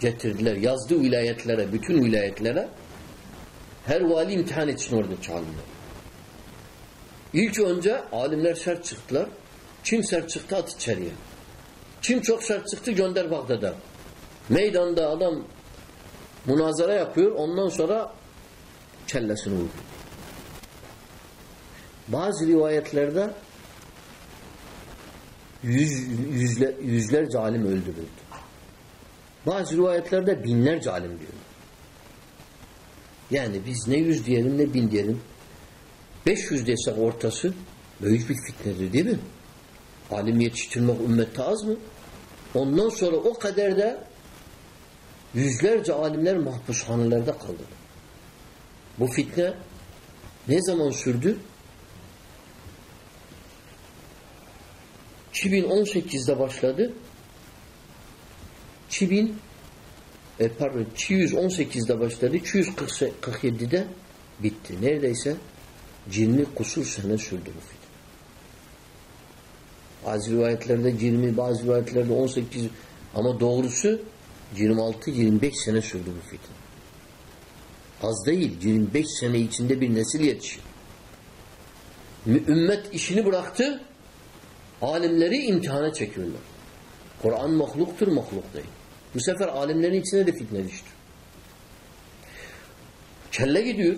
Speaker 1: getirdiler. Yazdı vilayetlere, bütün vilayetlere. Her vali imtihan etsin oradaki alimler. İlk önce alimler sert çıktılar. Kim sert çıktı at içeriye. Kim çok sert çıktı gönder Bağdat'a. Meydanda adam münazara yapıyor. Ondan sonra kellesini vurdu. Bazı rivayetlerde yüz, yüzle, yüzlerce alim öldürüldü. Bazı rivayetlerde binlerce alim diyor. Yani biz ne yüz diyelim ne bin diyelim. 500 desek ortası büyük bir fitnedir değil mi? Alim yetiştirmek ümmette az mı? Ondan sonra o kadar da yüzlerce alimler mahpushanelerde kaldı. Bu fitne ne zaman sürdü? 2018'de başladı. 2000 e, pardon 218'de başladı. 247'de bitti. Neredeyse 20 kusur sene sürdü bu fitne. Bazı rivayetlerde 20, bazı rivayetlerde 18 ama doğrusu 26-25 sene sürdü bu fitne. Az değil. 25 sene içinde bir nesil yetişir. Ümmet işini bıraktı. Alimleri imtihana çekiyorlar. Kur'an mahluktur, mahluk değil. Bu sefer alimlerin içine de fitne düştü. Kelle gidiyor.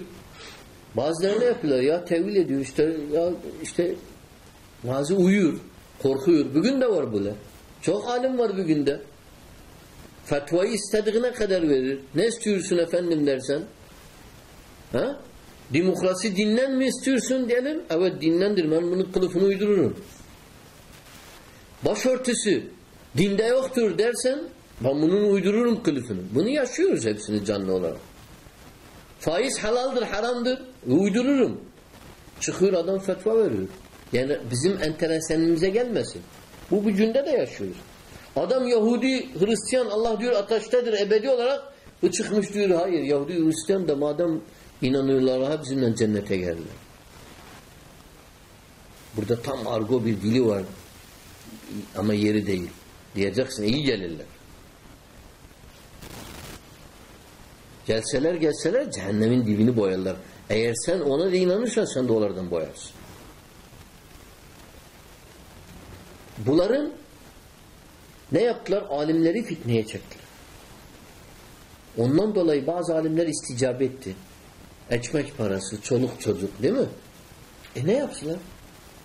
Speaker 1: Bazıları ne yapıyorlar? Ya tevil ediyor işte ya işte bazı uyuyor, korkuyor. Bugün de var böyle. Çok alim var bugün de. Fetvayı istediğine kadar verir. Ne istiyorsun efendim dersen? Ha? Demokrasi dinlen mi istiyorsun diyelim? Evet dinlendir. Ben bunun kılıfını uydururum. Başörtüsü dinde yoktur dersen ben bunun uydururum kılıfını. Bunu yaşıyoruz hepsini canlı olarak. Faiz halaldır, haramdır. Uydururum. Çıkıyor adam fetva veriyor. Yani bizim enteresanımıza gelmesin. Bu bir günde de yaşıyoruz. Adam Yahudi, Hristiyan Allah diyor ateştedir ebedi olarak bu çıkmış diyor hayır Yahudi, Hristiyan da madem inanıyorlar hepsinden cennete geldiler. Burada tam argo bir dili var ama yeri değil. Diyeceksin iyi gelirler. Gelseler gelseler cehennemin dibini boyarlar. Eğer sen ona da inanırsan sen de onlardan boyarsın. Bunların ne yaptılar? Alimleri fitneye çektiler. Ondan dolayı bazı alimler isticap etti. Ekmek parası, çoluk çocuk değil mi? E ne yaptılar?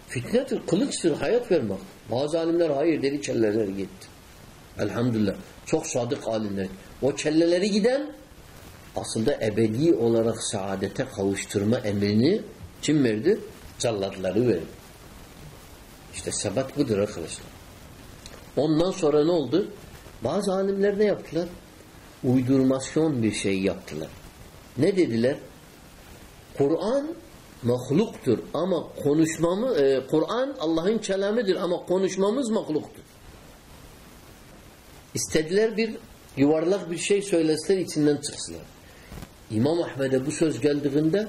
Speaker 1: Fitnedir, kılıçtır, hayat vermek. Bazı alimler hayır dedi, kelleleri gitti. Elhamdülillah. Çok sadık alimler. O kelleleri giden aslında ebedi olarak saadete kavuşturma emrini kim verdi? Callatları verdi. İşte sebat budur arkadaşlar. Ondan sonra ne oldu? Bazı alimler ne yaptılar? Uydurmasyon bir şey yaptılar. Ne dediler? Kur'an mahluktur ama konuşmamı e, Kur'an Allah'ın kelamıdır ama konuşmamız mahluktur. İstediler bir yuvarlak bir şey söyleseler içinden çıksınlar. İmam Ahmed'e bu söz geldiğinde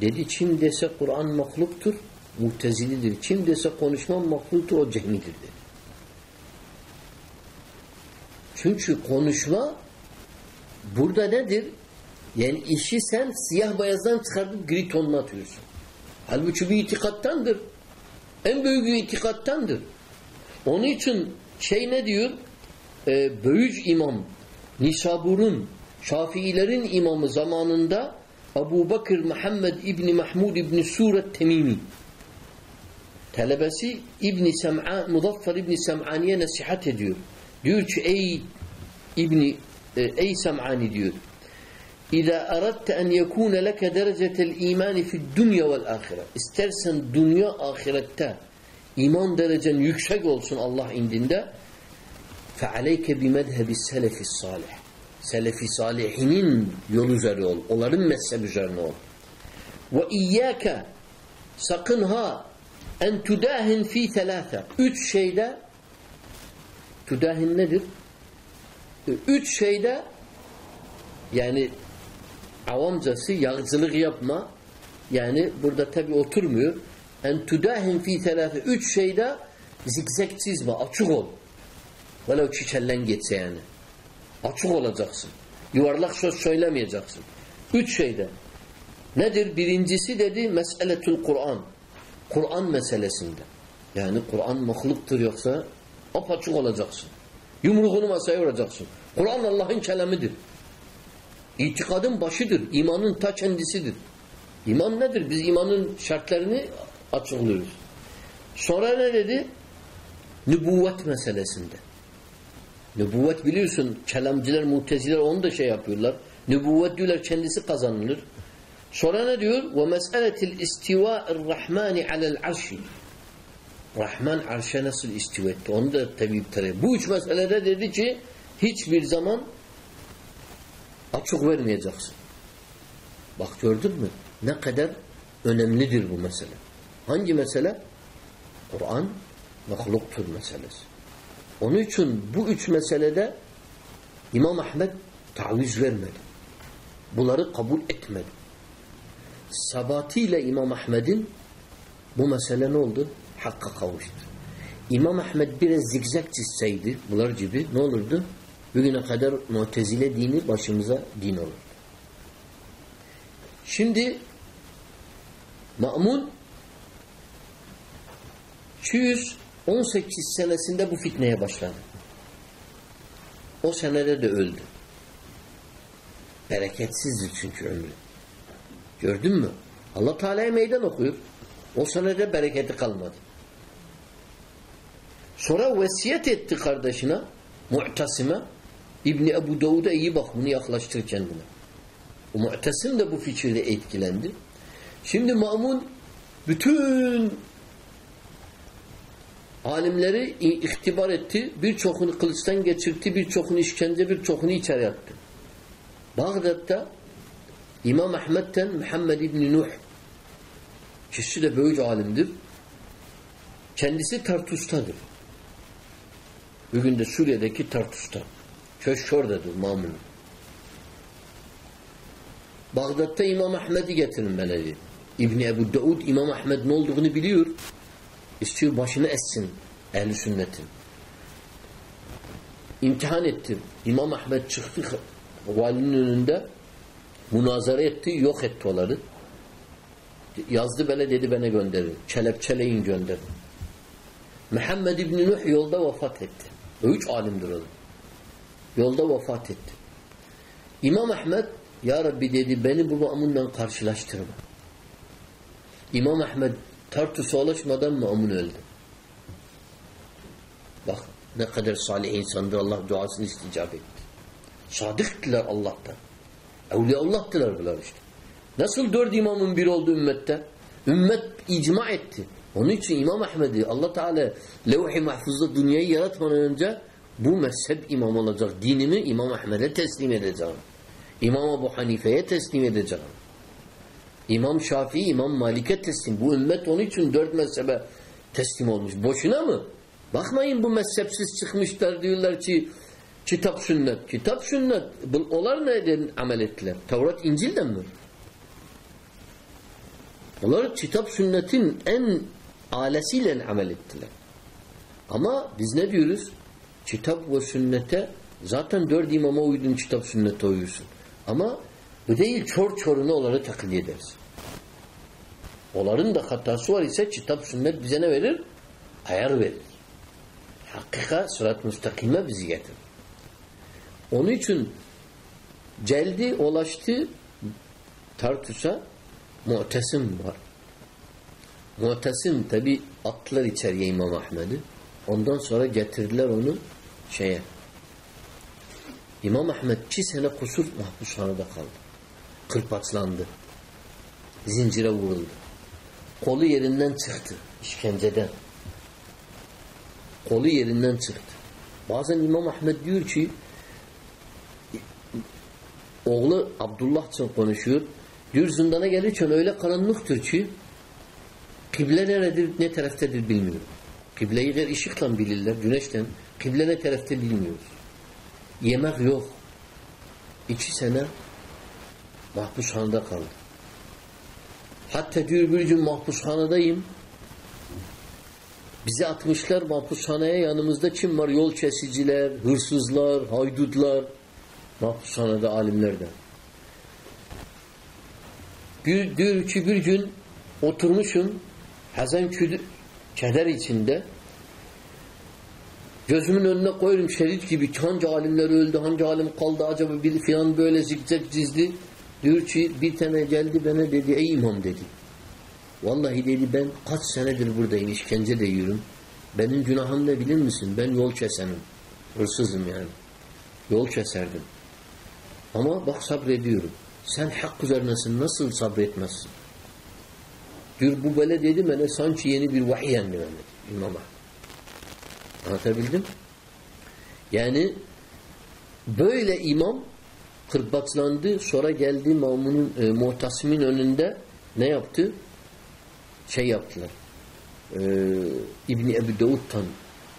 Speaker 1: dedi kim dese Kur'an mahluktur mutezilidir. Kim dese konuşmam mahluktur o cehmidir dedi. Çünkü konuşma burada nedir? Yani işi sen siyah beyazdan çıkartıp gri tonuna atıyorsun. Halbuki bir itikattandır. En büyük itikattandır. Onun için şey ne diyor? Ee, Böyüc imam Nisabur'un Şafiilerin imamı zamanında Abu Bakır Muhammed İbni Mahmud İbni Suret Temimi talebesi İbni Sem'a Muzaffer İbni Sem'aniye nasihat ediyor. Diyor ki ey İbni e, ey Sem'ani diyor İza aradte en yekune leke derecetel imani fid dunya vel ahire. İstersen dünya ahirette iman derecen yüksek olsun Allah indinde fe aleyke bi medhebi selefis salih. Selefi salihinin yol üzeri ol. Onların mezhep üzerine ol. Ve iyyâke sakın ha en tudahin fi telâfe. Üç şeyde tudahin nedir? Üç şeyde yani avamcası yağcılık yapma yani burada tabi oturmuyor. En tudahin fi telâfe. Üç şeyde zikzek çizme. Açık ol. Velev çiçellen geçse yani. Açık olacaksın. Yuvarlak söz söylemeyeceksin. Üç şeyde. Nedir? Birincisi dedi meseletül Kur'an. Kur'an meselesinde. Yani Kur'an mahluktur yoksa apaçık olacaksın. Yumruğunu masaya vuracaksın. Kur'an Allah'ın kelamidir. İtikadın başıdır. İmanın ta kendisidir. İman nedir? Biz imanın şartlarını açıklıyoruz. Sonra ne dedi? Nübüvvet meselesinde. Nübüvvet biliyorsun kelamcılar, muteziler onu da şey yapıyorlar. Nübüvvet diyorlar kendisi kazanılır. Sonra ne diyor? وَمَسْأَلَةِ الْاِسْتِوَاءِ الرَّحْمَانِ عَلَى الْعَرْشِ Rahman arşa nasıl istiva etti? Onu da tabi iptal Bu üç meselede dedi ki hiçbir zaman açık vermeyeceksin. Bak gördün mü? Ne kadar önemlidir bu mesele. Hangi mesele? Kur'an mahluktur meselesi. Onun için bu üç meselede İmam Ahmet taviz vermedi. Bunları kabul etmedi. Sabatiyle İmam Ahmet'in bu mesele ne oldu? Hakka kavuştu. İmam Ahmet biraz zigzag çizseydi bunlar gibi ne olurdu? Bugüne kadar mutezile dini başımıza din olur. Şimdi Ma'mun 218 senesinde bu fitneye başladı. O senede de öldü. Bereketsizdir çünkü ömrü. Gördün mü? Allah Teala'ya meydan okuyor. O senede bereketi kalmadı. Sonra vesiyet etti kardeşine Mu'tasime İbni Ebu Davud'a iyi bak bunu yaklaştır kendine. O Mu'tasim de bu fikirde etkilendi. Şimdi Ma'mun bütün alimleri ihtibar etti. Birçokunu kılıçtan geçirtti, birçokunu işkence, birçokunu içeri attı. Bağdat'ta İmam Ahmet'ten Muhammed İbni Nuh kişi de böyük alimdir. Kendisi Tartus'tadır. Bugün de Suriye'deki Tartus'ta. Köşk oradadır Mamun. Bağdat'ta İmam Ahmet'i dedi. İbni Ebu Davud İmam Ahmet ne olduğunu biliyor. İstiyor başını essin ehli sünnetin. İmtihan etti. İmam Ahmet çıktı valinin önünde münazara etti, yok etti onları. Yazdı böyle dedi bana gönderin. Çelepçeleyin gönderin. Muhammed İbni Nuh yolda vefat etti. Üç alimdir o. Yolda vefat etti. İmam Ahmet Ya Rabbi dedi beni bu Ma'mun'la karşılaştırma. İmam Ahmet Tartus'a ulaşmadan Ma'mun öldü. Bak ne kadar salih insandır Allah duasını isticap etti. Sadıktılar Allah'tan. Evliyaullah'tılar bunlar işte. Nasıl dört imamın bir oldu ümmette? Ümmet icma etti. Onun için İmam Ahmed'i Allah Teala levh-i mahfuzda dünyayı yaratmadan önce bu mezhep imam olacak. Dinimi İmam Ahmed'e teslim edeceğim. İmam Ebu Hanife'ye teslim edeceğim. İmam Şafii, İmam Malik'e teslim. Bu ümmet onun için dört mezhebe teslim olmuş. Boşuna mı? Bakmayın bu mezhepsiz çıkmışlar diyorlar ki kitap sünnet. Kitap sünnet. Onlar neden amel ettiler? Tevrat İncil'den mi? Onlar kitap sünnetin en alesiyle amel ettiler. Ama biz ne diyoruz? Kitap ve sünnete zaten dört imama uydun kitap sünnete uyuyorsun. Ama bu değil çor çoruna onları taklit ederiz. Onların da hatası var ise kitap sünnet bize ne verir? Ayar verir. Hakika sırat müstakime bizi getirir. Onun için celdi ulaştı Tartus'a Mu'tesim var. Mu'tesim tabi attılar içeriye İmam Ahmed'i. Ondan sonra getirdiler onu şeye. İmam Ahmed iki sene kusur mahpushanede kaldı. Kırpaçlandı. Zincire vuruldu. Kolu yerinden çıktı. işkenceden. Kolu yerinden çıktı. Bazen İmam Ahmed diyor ki oğlu Abdullah için konuşuyor. Diyor zindana gelirken öyle karanlıktır ki kıble neredir, ne taraftadır bilmiyorum. Kıbleyi der ışıkla bilirler, güneşten. Kıble ne tarafta bilmiyoruz. Yemek yok. İki sene mahpushanede kaldı. Hatta diyor bir gün mahpushanedeyim. Bizi atmışlar mahpushaneye yanımızda kim var? Yol kesiciler, hırsızlar, haydutlar. Mahpushanede alimlerden. Bir, diyor ki bir gün oturmuşum hazan keder içinde gözümün önüne koyuyorum şerit gibi hangi alimler öldü, hangi alim kaldı acaba bir filan böyle zikzak dizdi. Diyor ki bir tane geldi bana dedi ey imam dedi. Vallahi dedi ben kaç senedir buradayım işkence de yiyorum. Benim günahım ne bilir misin? Ben yol kesenim. Hırsızım yani. Yol keserdim. Ama bak sabrediyorum. Sen hak üzerinesin. Nasıl sabretmezsin? Diyor bu böyle dedi bana sanki yeni bir vahiy yendi bana. İmama. Anlatabildim? Yani böyle imam kırbaçlandı. Sonra geldi Mamun'un e, Muhtasim'in önünde ne yaptı? Şey yaptılar. E, İbni Ebu Davud'tan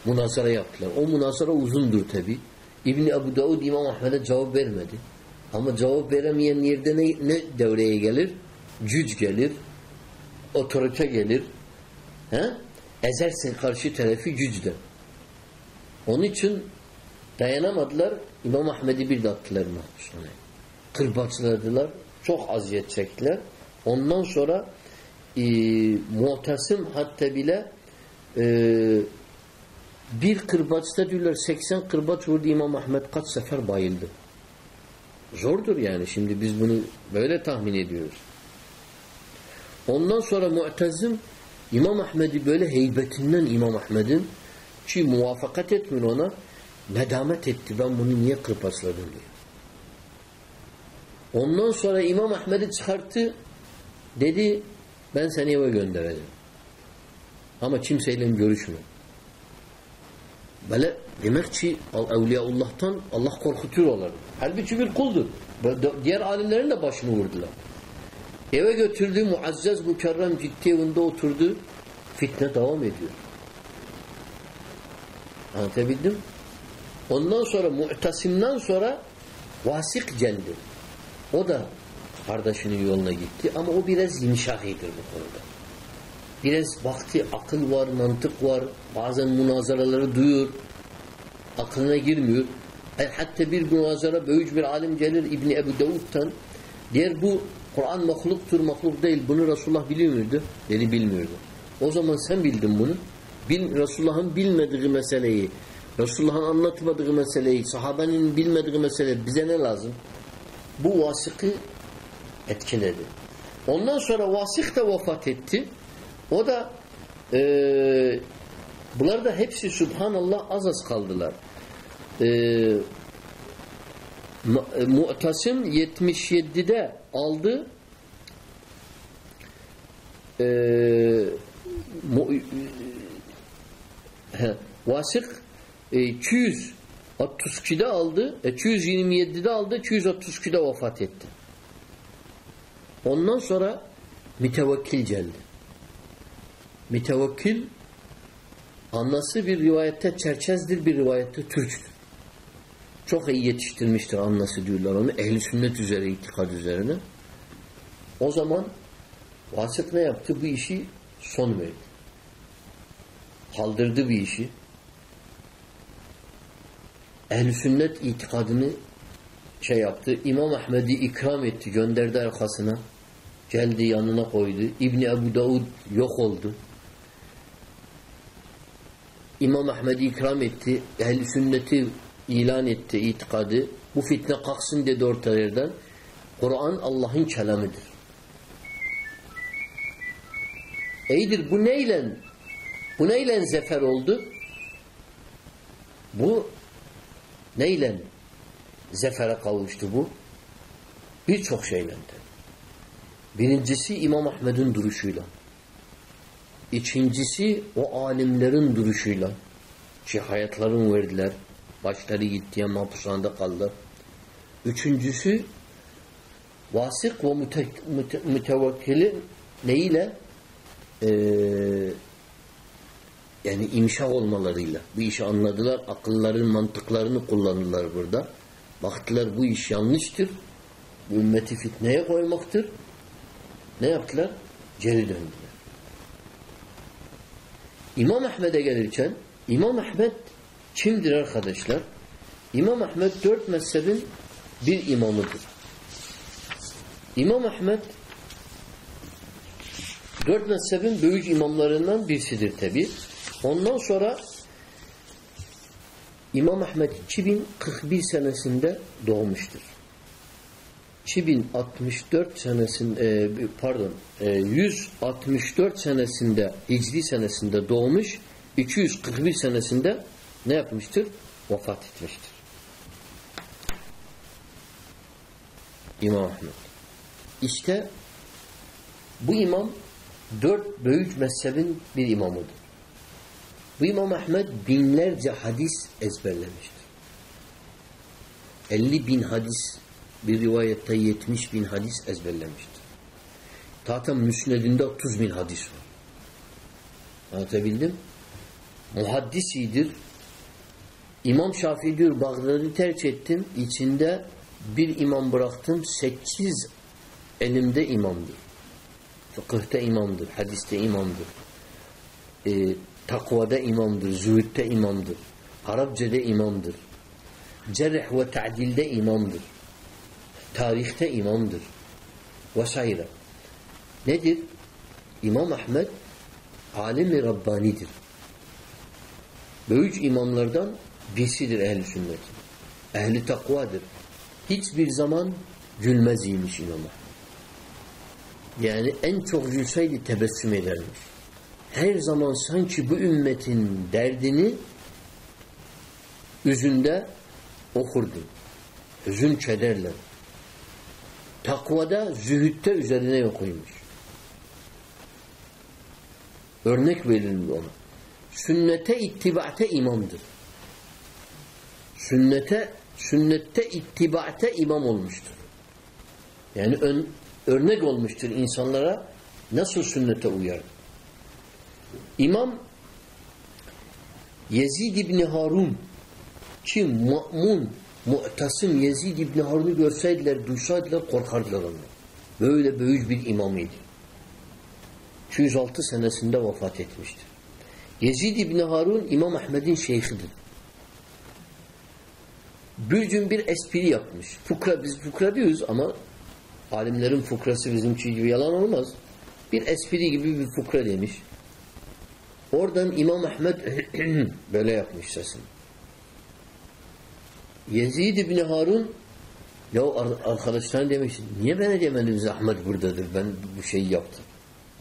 Speaker 1: münazara yaptılar. O münazara uzundur tabi. İbni Ebu Davud İmam Ahmet'e cevap vermedi. Ama cevap veremeyen yerde ne, ne devreye gelir? Güç gelir, otorite gelir. He? Ezersin karşı tarafı güçle. Onun için dayanamadılar. İmam Ahmet'i bir de attılar. Kırbaçladılar. Çok aziyet çektiler. Ondan sonra e, muhtasım hatta bile e, bir kırbaçta diyorlar 80 kırbaç vurdu İmam Ahmet kaç sefer bayıldı. Zordur yani. Şimdi biz bunu böyle tahmin ediyoruz. Ondan sonra Mu'tezim İmam Ahmed'i böyle heybetinden İmam Ahmed'in ki muvaffakat etmiyor ona nedamet etti. Ben bunu niye kırpasladım diye. Ondan sonra İmam Ahmed'i çıkarttı dedi ben seni eve göndereceğim. Ama kimseyle görüşme. Böyle demek ki Evliyaullah'tan Allah korkutuyor onları. Halbuki bir kuldur. Diğer alimlerin de başını vurdular. Eve götürdü muazzez mükerrem ciddi evinde oturdu. Fitne devam ediyor. Anlatabildim? Ondan sonra Mu'tasim'den sonra Vasik geldi. O da kardeşinin yoluna gitti ama o biraz yumuşakıydır bu konuda. Biraz vakti, akıl var, mantık var. Bazen münazaraları duyuyor. Aklına girmiyor. E, hatta bir münazara böyüc bir alim gelir İbni Ebu Davud'dan diğer bu Kur'an mahluktur, mahluk değil. Bunu Resulullah biliyor muydu? Dedi bilmiyordu. O zaman sen bildin bunu. Bil, Resulullah'ın bilmediği meseleyi, Resulullah'ın anlatmadığı meseleyi, sahabenin bilmediği mesele bize ne lazım? Bu vasıkı etkiledi. Ondan sonra vasık da vefat etti. O da e, bunlar da hepsi Subhanallah az az kaldılar. E, Mu'tasim 77'de aldı. E, mu, he, Vasık e, 232'de aldı. E, 227'de aldı. 232'de vefat etti. Ondan sonra mütevekkil geldi. Mütevekkil annesi bir rivayette Çerçez'dir, bir rivayette Türk'tür. Çok iyi yetiştirmiştir annesi diyorlar onu. Ehli sünnet üzere, itikad üzerine. O zaman Vasık ne yaptı? Bu işi son verdi. Kaldırdı bir işi. Ehl-i sünnet itikadını şey yaptı. İmam Ahmed'i ikram etti. Gönderdi arkasına. Geldi yanına koydu. İbni Ebu Davud yok oldu. İmam Ahmed'i ikram etti. Ehl-i sünneti ilan etti itikadı. Bu fitne kalksın dedi ortalardan. Kur'an Allah'ın kelamıdır. İyidir bu neyle bu neyle zefer oldu? Bu neyle zefere kavuştu bu? Birçok şeyle. Birincisi İmam Ahmed'in duruşuyla. İkincisi o alimlerin duruşuyla. Ki hayatlarını verdiler. Başları gitti ama hapishanede kaldı. Üçüncüsü vasık ve müte, müte, mütevekkilin neyle? Ee, yani imşa olmalarıyla. Bu işi anladılar. Akılların mantıklarını kullandılar burada. Baktılar bu iş yanlıştır. Ümmeti fitneye koymaktır. Ne yaptılar? Geri döndüler. İmam Ahmet'e gelirken İmam Ahmet kimdir arkadaşlar? İmam Ahmet dört mezhebin bir imamıdır. İmam Ahmet dört mezhebin büyük imamlarından birisidir tabi. Ondan sonra İmam Ahmet 2041 senesinde doğmuştur. 2064 senesinde pardon 164 senesinde Hicri senesinde doğmuş 241 senesinde ne yapmıştır? Vefat etmiştir. İmam Ahmet. İşte bu imam dört büyük mezhebin bir imamıdır. Bu İmam Ahmet binlerce hadis ezberlemiştir. 50 bin hadis bir rivayette 70 bin hadis ezberlemiştir. Zaten müsnedinde 30 bin hadis var. Anlatabildim? Muhaddisidir. İmam Şafii diyor Bağdat'ı tercih ettim. İçinde bir imam bıraktım. Sekiz elimde imamdır. Fıkıhta imamdır. Hadiste imamdır. Ee, takvada imamdır. Zühütte imamdır. Arapçada imamdır. Cerh ve ta'dilde imamdır. Tarihte imamdır. Vesaire. Nedir? İmam Ahmet alimi Rabbanidir. Büyük imamlardan birisidir ehl-i sünnet. Ehli takvadır. Hiçbir zaman gülmez imiş İmam. Yani en çok gülseydi tebessüm edermiş. Her zaman sanki bu ümmetin derdini üzünde okurdu. Hüzün kederle. Takvada, zühütte üzerine yokuymuş. Örnek verildi ona. Sünnete ittibate imamdır. Sünnete sünnette ittibate imam olmuştur. Yani ön, örnek olmuştur insanlara nasıl sünnete uyar. İmam Yezid İbni Harun ki ma'mun, mu'tasım Yezid İbni Harun'u görseydiler, duysaydılar korkardılar onlar. Böyle büyük bir imamıydı. 206 senesinde vefat etmiştir. Yezid İbni Harun İmam Ahmed'in şeyhidir. Bir gün bir espri yapmış. Fukra, biz fukra diyoruz ama alimlerin fukrası bizimki gibi yalan olmaz. Bir espri gibi bir fukra demiş. Oradan İmam Ahmed [clears throat] böyle yapmış sesini. Yezid İbni Harun ya arkadaşlar demiş niye bana demediniz Ahmet buradadır ben bu şeyi yaptım.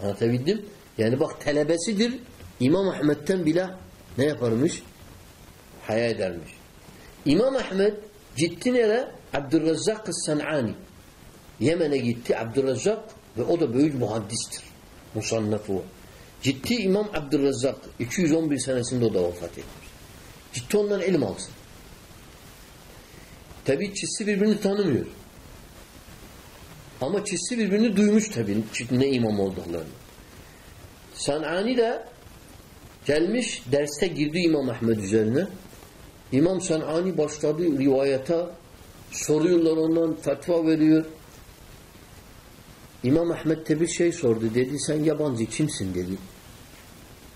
Speaker 1: Anlatabildim? Yani bak talebesidir. İmam Ahmet'ten bile ne yaparmış? Haya edermiş. İmam Ahmet gitti nere? Abdurrazzak San'ani. Yemen'e gitti Abdurrazzak ve o da büyük muhaddistir. Musannafı. Gitti İmam Abdurrazzak 211 senesinde o da vefat etmiş. Gitti ondan ilim alsın. Tabi çizsi birbirini tanımıyor. Ama çizsi birbirini duymuş tabi ne imam olduklarını. San'ani de gelmiş derste girdi İmam Ahmed üzerine. İmam San'ani başladı rivayete soruyorlar ondan fetva veriyor. İmam Ahmed de bir şey sordu. Dedi sen yabancı kimsin dedi.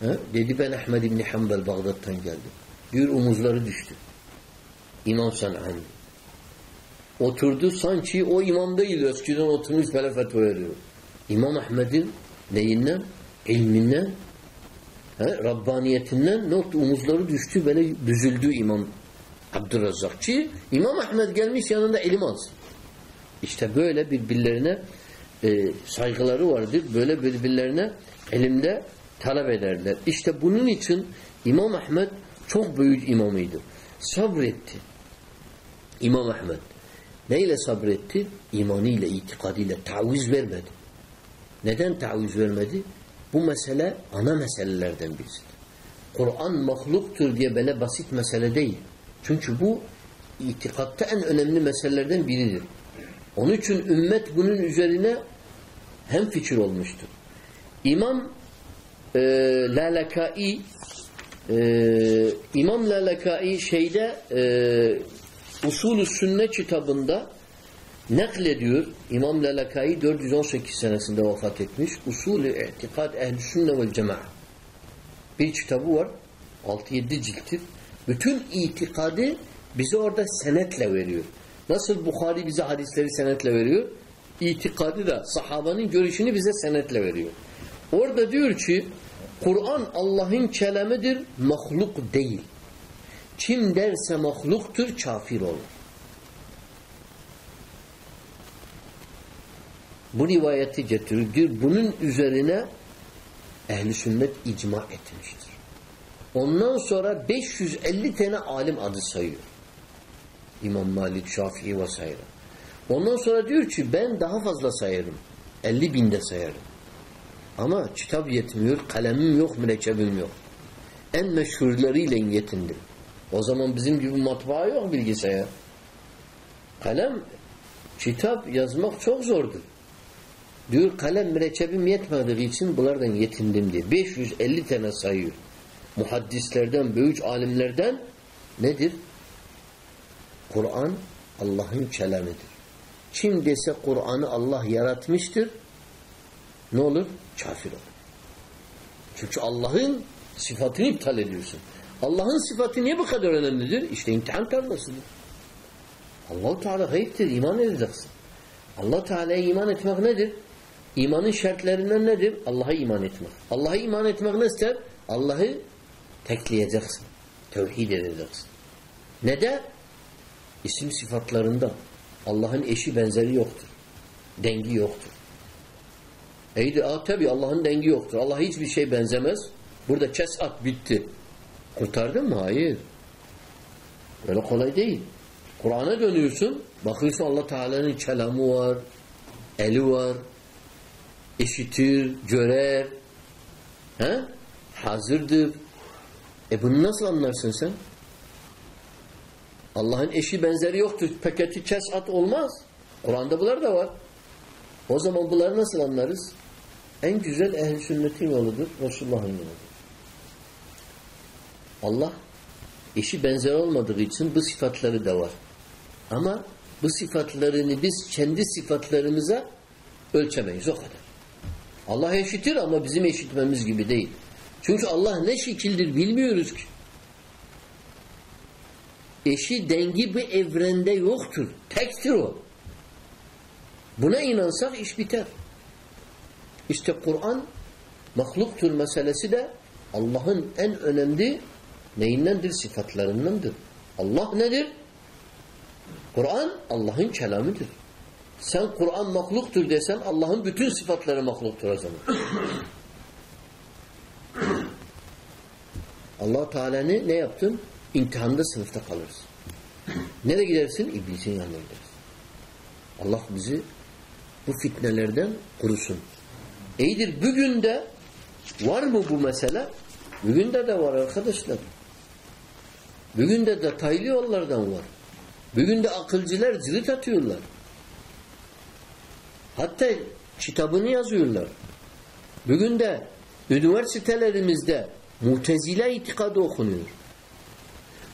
Speaker 1: He? Dedi ben Ahmed İbni Hanbel Bağdat'tan geldim. Diyor omuzları düştü. İmam San'ani. Oturdu sanki o imam değil. Eskiden oturmuş böyle fetva veriyor. İmam Ahmed'in neyinden? ilminden he, Rabbaniyetinden ne oldu? Omuzları düştü böyle büzüldü İmam Abdurrazzakçı. İmam Ahmed gelmiş yanında elim alsın. İşte böyle birbirlerine e, saygıları vardır. Böyle birbirlerine elimde talep ederler. İşte bunun için İmam Ahmed çok büyük imamıydı. Sabretti. İmam Ahmed. Neyle sabretti? İmanıyla, itikadıyla. Taviz vermedi. Neden taviz vermedi? Bu mesele ana meselelerden birisidir. Kur'an mahluktur diye böyle basit mesele değil. Çünkü bu itikatta en önemli meselelerden biridir. Onun için ümmet bunun üzerine hem fikir olmuştur. İmam e, Lalekai e, İmam Lalekai şeyde e, Usulü Sünnet kitabında naklediyor. İmam Lalekai 418 senesinde vefat etmiş. Usulü İtikad Ehl-i Sünne vel Cema'a. Bir kitabı var. 6-7 cilttir. Bütün itikadı bize orada senetle veriyor. Nasıl Bukhari bize hadisleri senetle veriyor? İtikadı da sahabanın görüşünü bize senetle veriyor. Orada diyor ki Kur'an Allah'ın kelamidir, mahluk değil. Kim derse mahluktur, kafir olur. Bu rivayeti getirir. Bunun üzerine ehli sünnet icma etmiştir. Ondan sonra 550 tane alim adı sayıyor. İmam Malik, Şafii vs. Ondan sonra diyor ki ben daha fazla sayarım. 50 binde sayarım. Ama kitap yetmiyor, kalemim yok, mürekkebim yok. En meşhurlarıyla yetindim. O zaman bizim gibi matbaa yok bilgisayar. Kalem, kitap yazmak çok zordur. Diyor kalem mürekkebim yetmediği için bunlardan yetindim diye. 550 tane sayıyor. Muhaddislerden, büyük alimlerden nedir? Kur'an Allah'ın kelamidir. Kim dese Kur'an'ı Allah yaratmıştır ne olur? Kafir olur. Çünkü Allah'ın sıfatını iptal ediyorsun. Allah'ın sıfatı niye bu kadar önemlidir? İşte imtihan tarlasıdır. Allah-u Teala gayiptir. iman edeceksin. allah Teala'ya iman etmek nedir? İmanın şartlarından nedir? Allah'a iman etmek. Allah'a iman etmek ne ister? Allah'ı tekleyeceksin. Tevhid edeceksin. Ne de? İsim sıfatlarında. Allah'ın eşi benzeri yoktur. Dengi yoktur. Eydi, aa, tabi Allah'ın dengi yoktur. Allah hiçbir şey benzemez. Burada kes at bitti. Kurtardın mı? Hayır. Böyle kolay değil. Kur'an'a dönüyorsun. Bakıyorsun Allah Teala'nın kelamı var. Eli var. işitir, görer. He? Hazırdır. E bunu nasıl anlarsın sen? Allah'ın eşi benzeri yoktur. Paketi kes at olmaz. Kur'an'da bunlar da var. O zaman bunları nasıl anlarız? En güzel ehl sünnetin yoludur. Resulullah'ın yoludur. Allah eşi benzer olmadığı için bu sıfatları da var. Ama bu sıfatlarını biz kendi sıfatlarımıza ölçemeyiz o kadar. Allah eşitir ama bizim eşitmemiz gibi değil. Çünkü Allah ne şekildir bilmiyoruz ki. Eşi dengi bir evrende yoktur. Tektir o. Buna inansak iş biter. İşte Kur'an mahluktur meselesi de Allah'ın en önemli neyindendir? Sıfatlarındandır. Allah nedir? Kur'an Allah'ın kelamıdır. Sen Kur'an mahluktur desen Allah'ın bütün sıfatları mahluktur o zaman. [coughs] allah Teala'nı ne yaptın? İmtihanda sınıfta kalırsın. Nereye gidersin? İblisin yanına gidersin. Allah bizi bu fitnelerden kurusun. İyidir bugün de var mı bu mesele? Bugün de de var arkadaşlar. Bugün de detaylı yollardan var. Bugün de akılcılar cirit atıyorlar. Hatta kitabını yazıyorlar. Bugün de üniversitelerimizde mutezile itikadı okunuyor.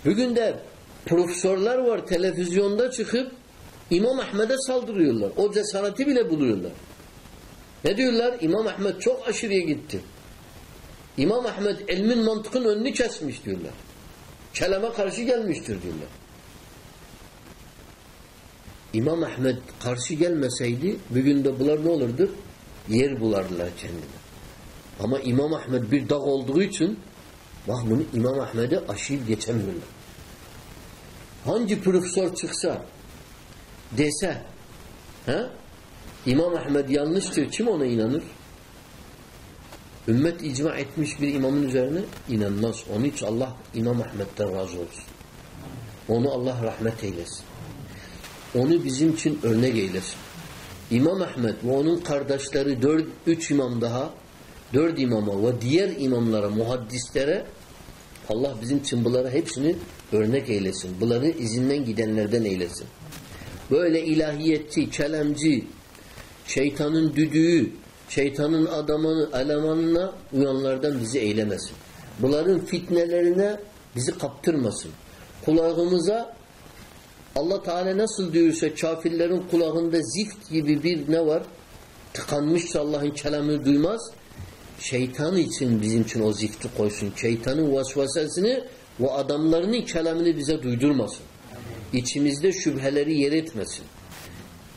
Speaker 1: Bugün de profesörler var televizyonda çıkıp İmam Ahmet'e saldırıyorlar. O cesareti bile buluyorlar. Ne diyorlar? İmam Ahmet çok aşırıya gitti. İmam Ahmet ilmin mantıkın önünü kesmiş diyorlar. Kelime karşı gelmiştir diyorlar. İmam Ahmet karşı gelmeseydi bugün de bunlar ne olurdu? Yer bulardılar kendine. Ama İmam Ahmet bir dağ olduğu için bak bunu İmam Ahmet'e aşıyı geçemiyorlar. Hangi profesör çıksa dese he? İmam Ahmed yanlıştır. Kim ona inanır? Ümmet icma etmiş bir imamın üzerine inanmaz. Onun için Allah İmam Ahmet'ten razı olsun. Onu Allah rahmet eylesin. Onu bizim için örnek eylesin. İmam Ahmet ve onun kardeşleri dört, üç imam daha dört imama ve diğer imamlara, muhaddislere Allah bizim için bunları hepsini örnek eylesin. Bunları izinden gidenlerden eylesin. Böyle ilahiyetçi, kelamcı, şeytanın düdüğü, şeytanın adamını, elemanına uyanlardan bizi eylemesin. Bunların fitnelerine bizi kaptırmasın. Kulağımıza Allah Teala nasıl diyorsa kafirlerin kulağında zift gibi bir ne var? Tıkanmışsa Allah'ın kelamını duymaz. Şeytan için bizim için o zifti koysun. Şeytanın vasvasesini ve adamlarının kelamını bize duydurmasın. İçimizde şüpheleri yer etmesin.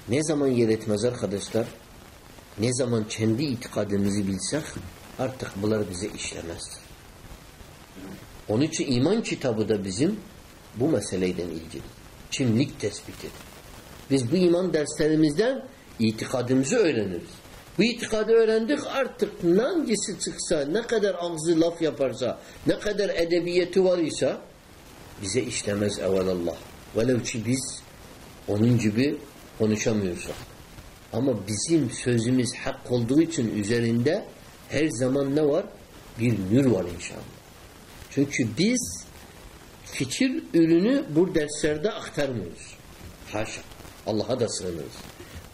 Speaker 1: Ne zaman yer etmez arkadaşlar? Ne zaman kendi itikadımızı bilsek artık bunlar bize işlemez. Onun için iman kitabı da bizim bu meseleyden ilgili. Kimlik tespiti. Biz bu iman derslerimizden itikadımızı öğreniriz. Bu itikadı öğrendik artık hangisi çıksa, ne kadar ağzı laf yaparsa, ne kadar edebiyeti var ise bize işlemez evvelallah. Velev ki biz onun gibi konuşamıyorsak. Ama bizim sözümüz hak olduğu için üzerinde her zaman ne var? Bir nür var inşallah. Çünkü biz fikir ürünü bu derslerde aktarmıyoruz. Haşa. Allah'a da sığınırız.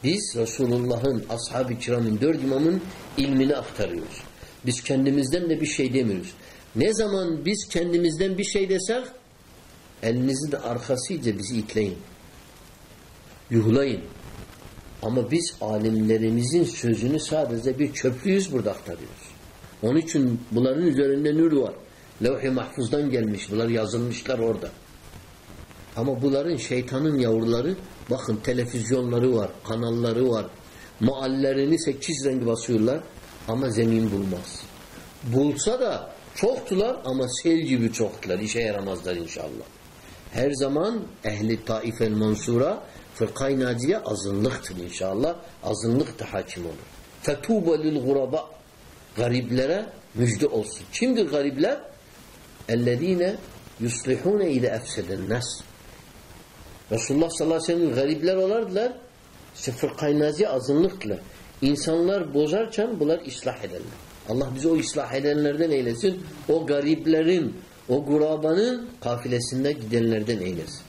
Speaker 1: Biz Resulullah'ın, ashab-ı kiramın, dört imamın ilmini aktarıyoruz. Biz kendimizden de bir şey demiyoruz. Ne zaman biz kendimizden bir şey desek elinizin arkasıyla bizi itleyin. Yuhlayın. Ama biz alimlerimizin sözünü sadece bir çöplüyüz burada aktarıyoruz. Onun için bunların üzerinde nur var. Levh-i mahfuzdan gelmiş. Bunlar yazılmışlar orada. Ama bunların şeytanın yavruları bakın televizyonları var, kanalları var. Mahallerini sekiz rengi basıyorlar ama zemin bulmaz. Bulsa da çoktular ama sel gibi çoktular. İşe yaramazlar inşallah. Her zaman ehli taifel mansura Fırkay naciye azınlıktır inşallah. Azınlık da hakim olur. Fetuba lil guraba gariblere müjde olsun. Kimdir garipler? Ellezine yuslihune ile efseden nas. Resulullah sallallahu aleyhi ve sellem garipler olardılar. Sıfır kaynazi azınlıkla. İnsanlar bozarken bunlar ıslah ederler. Allah bizi o ıslah edenlerden eylesin. O gariplerin, o gurabanın kafilesinde gidenlerden eylesin.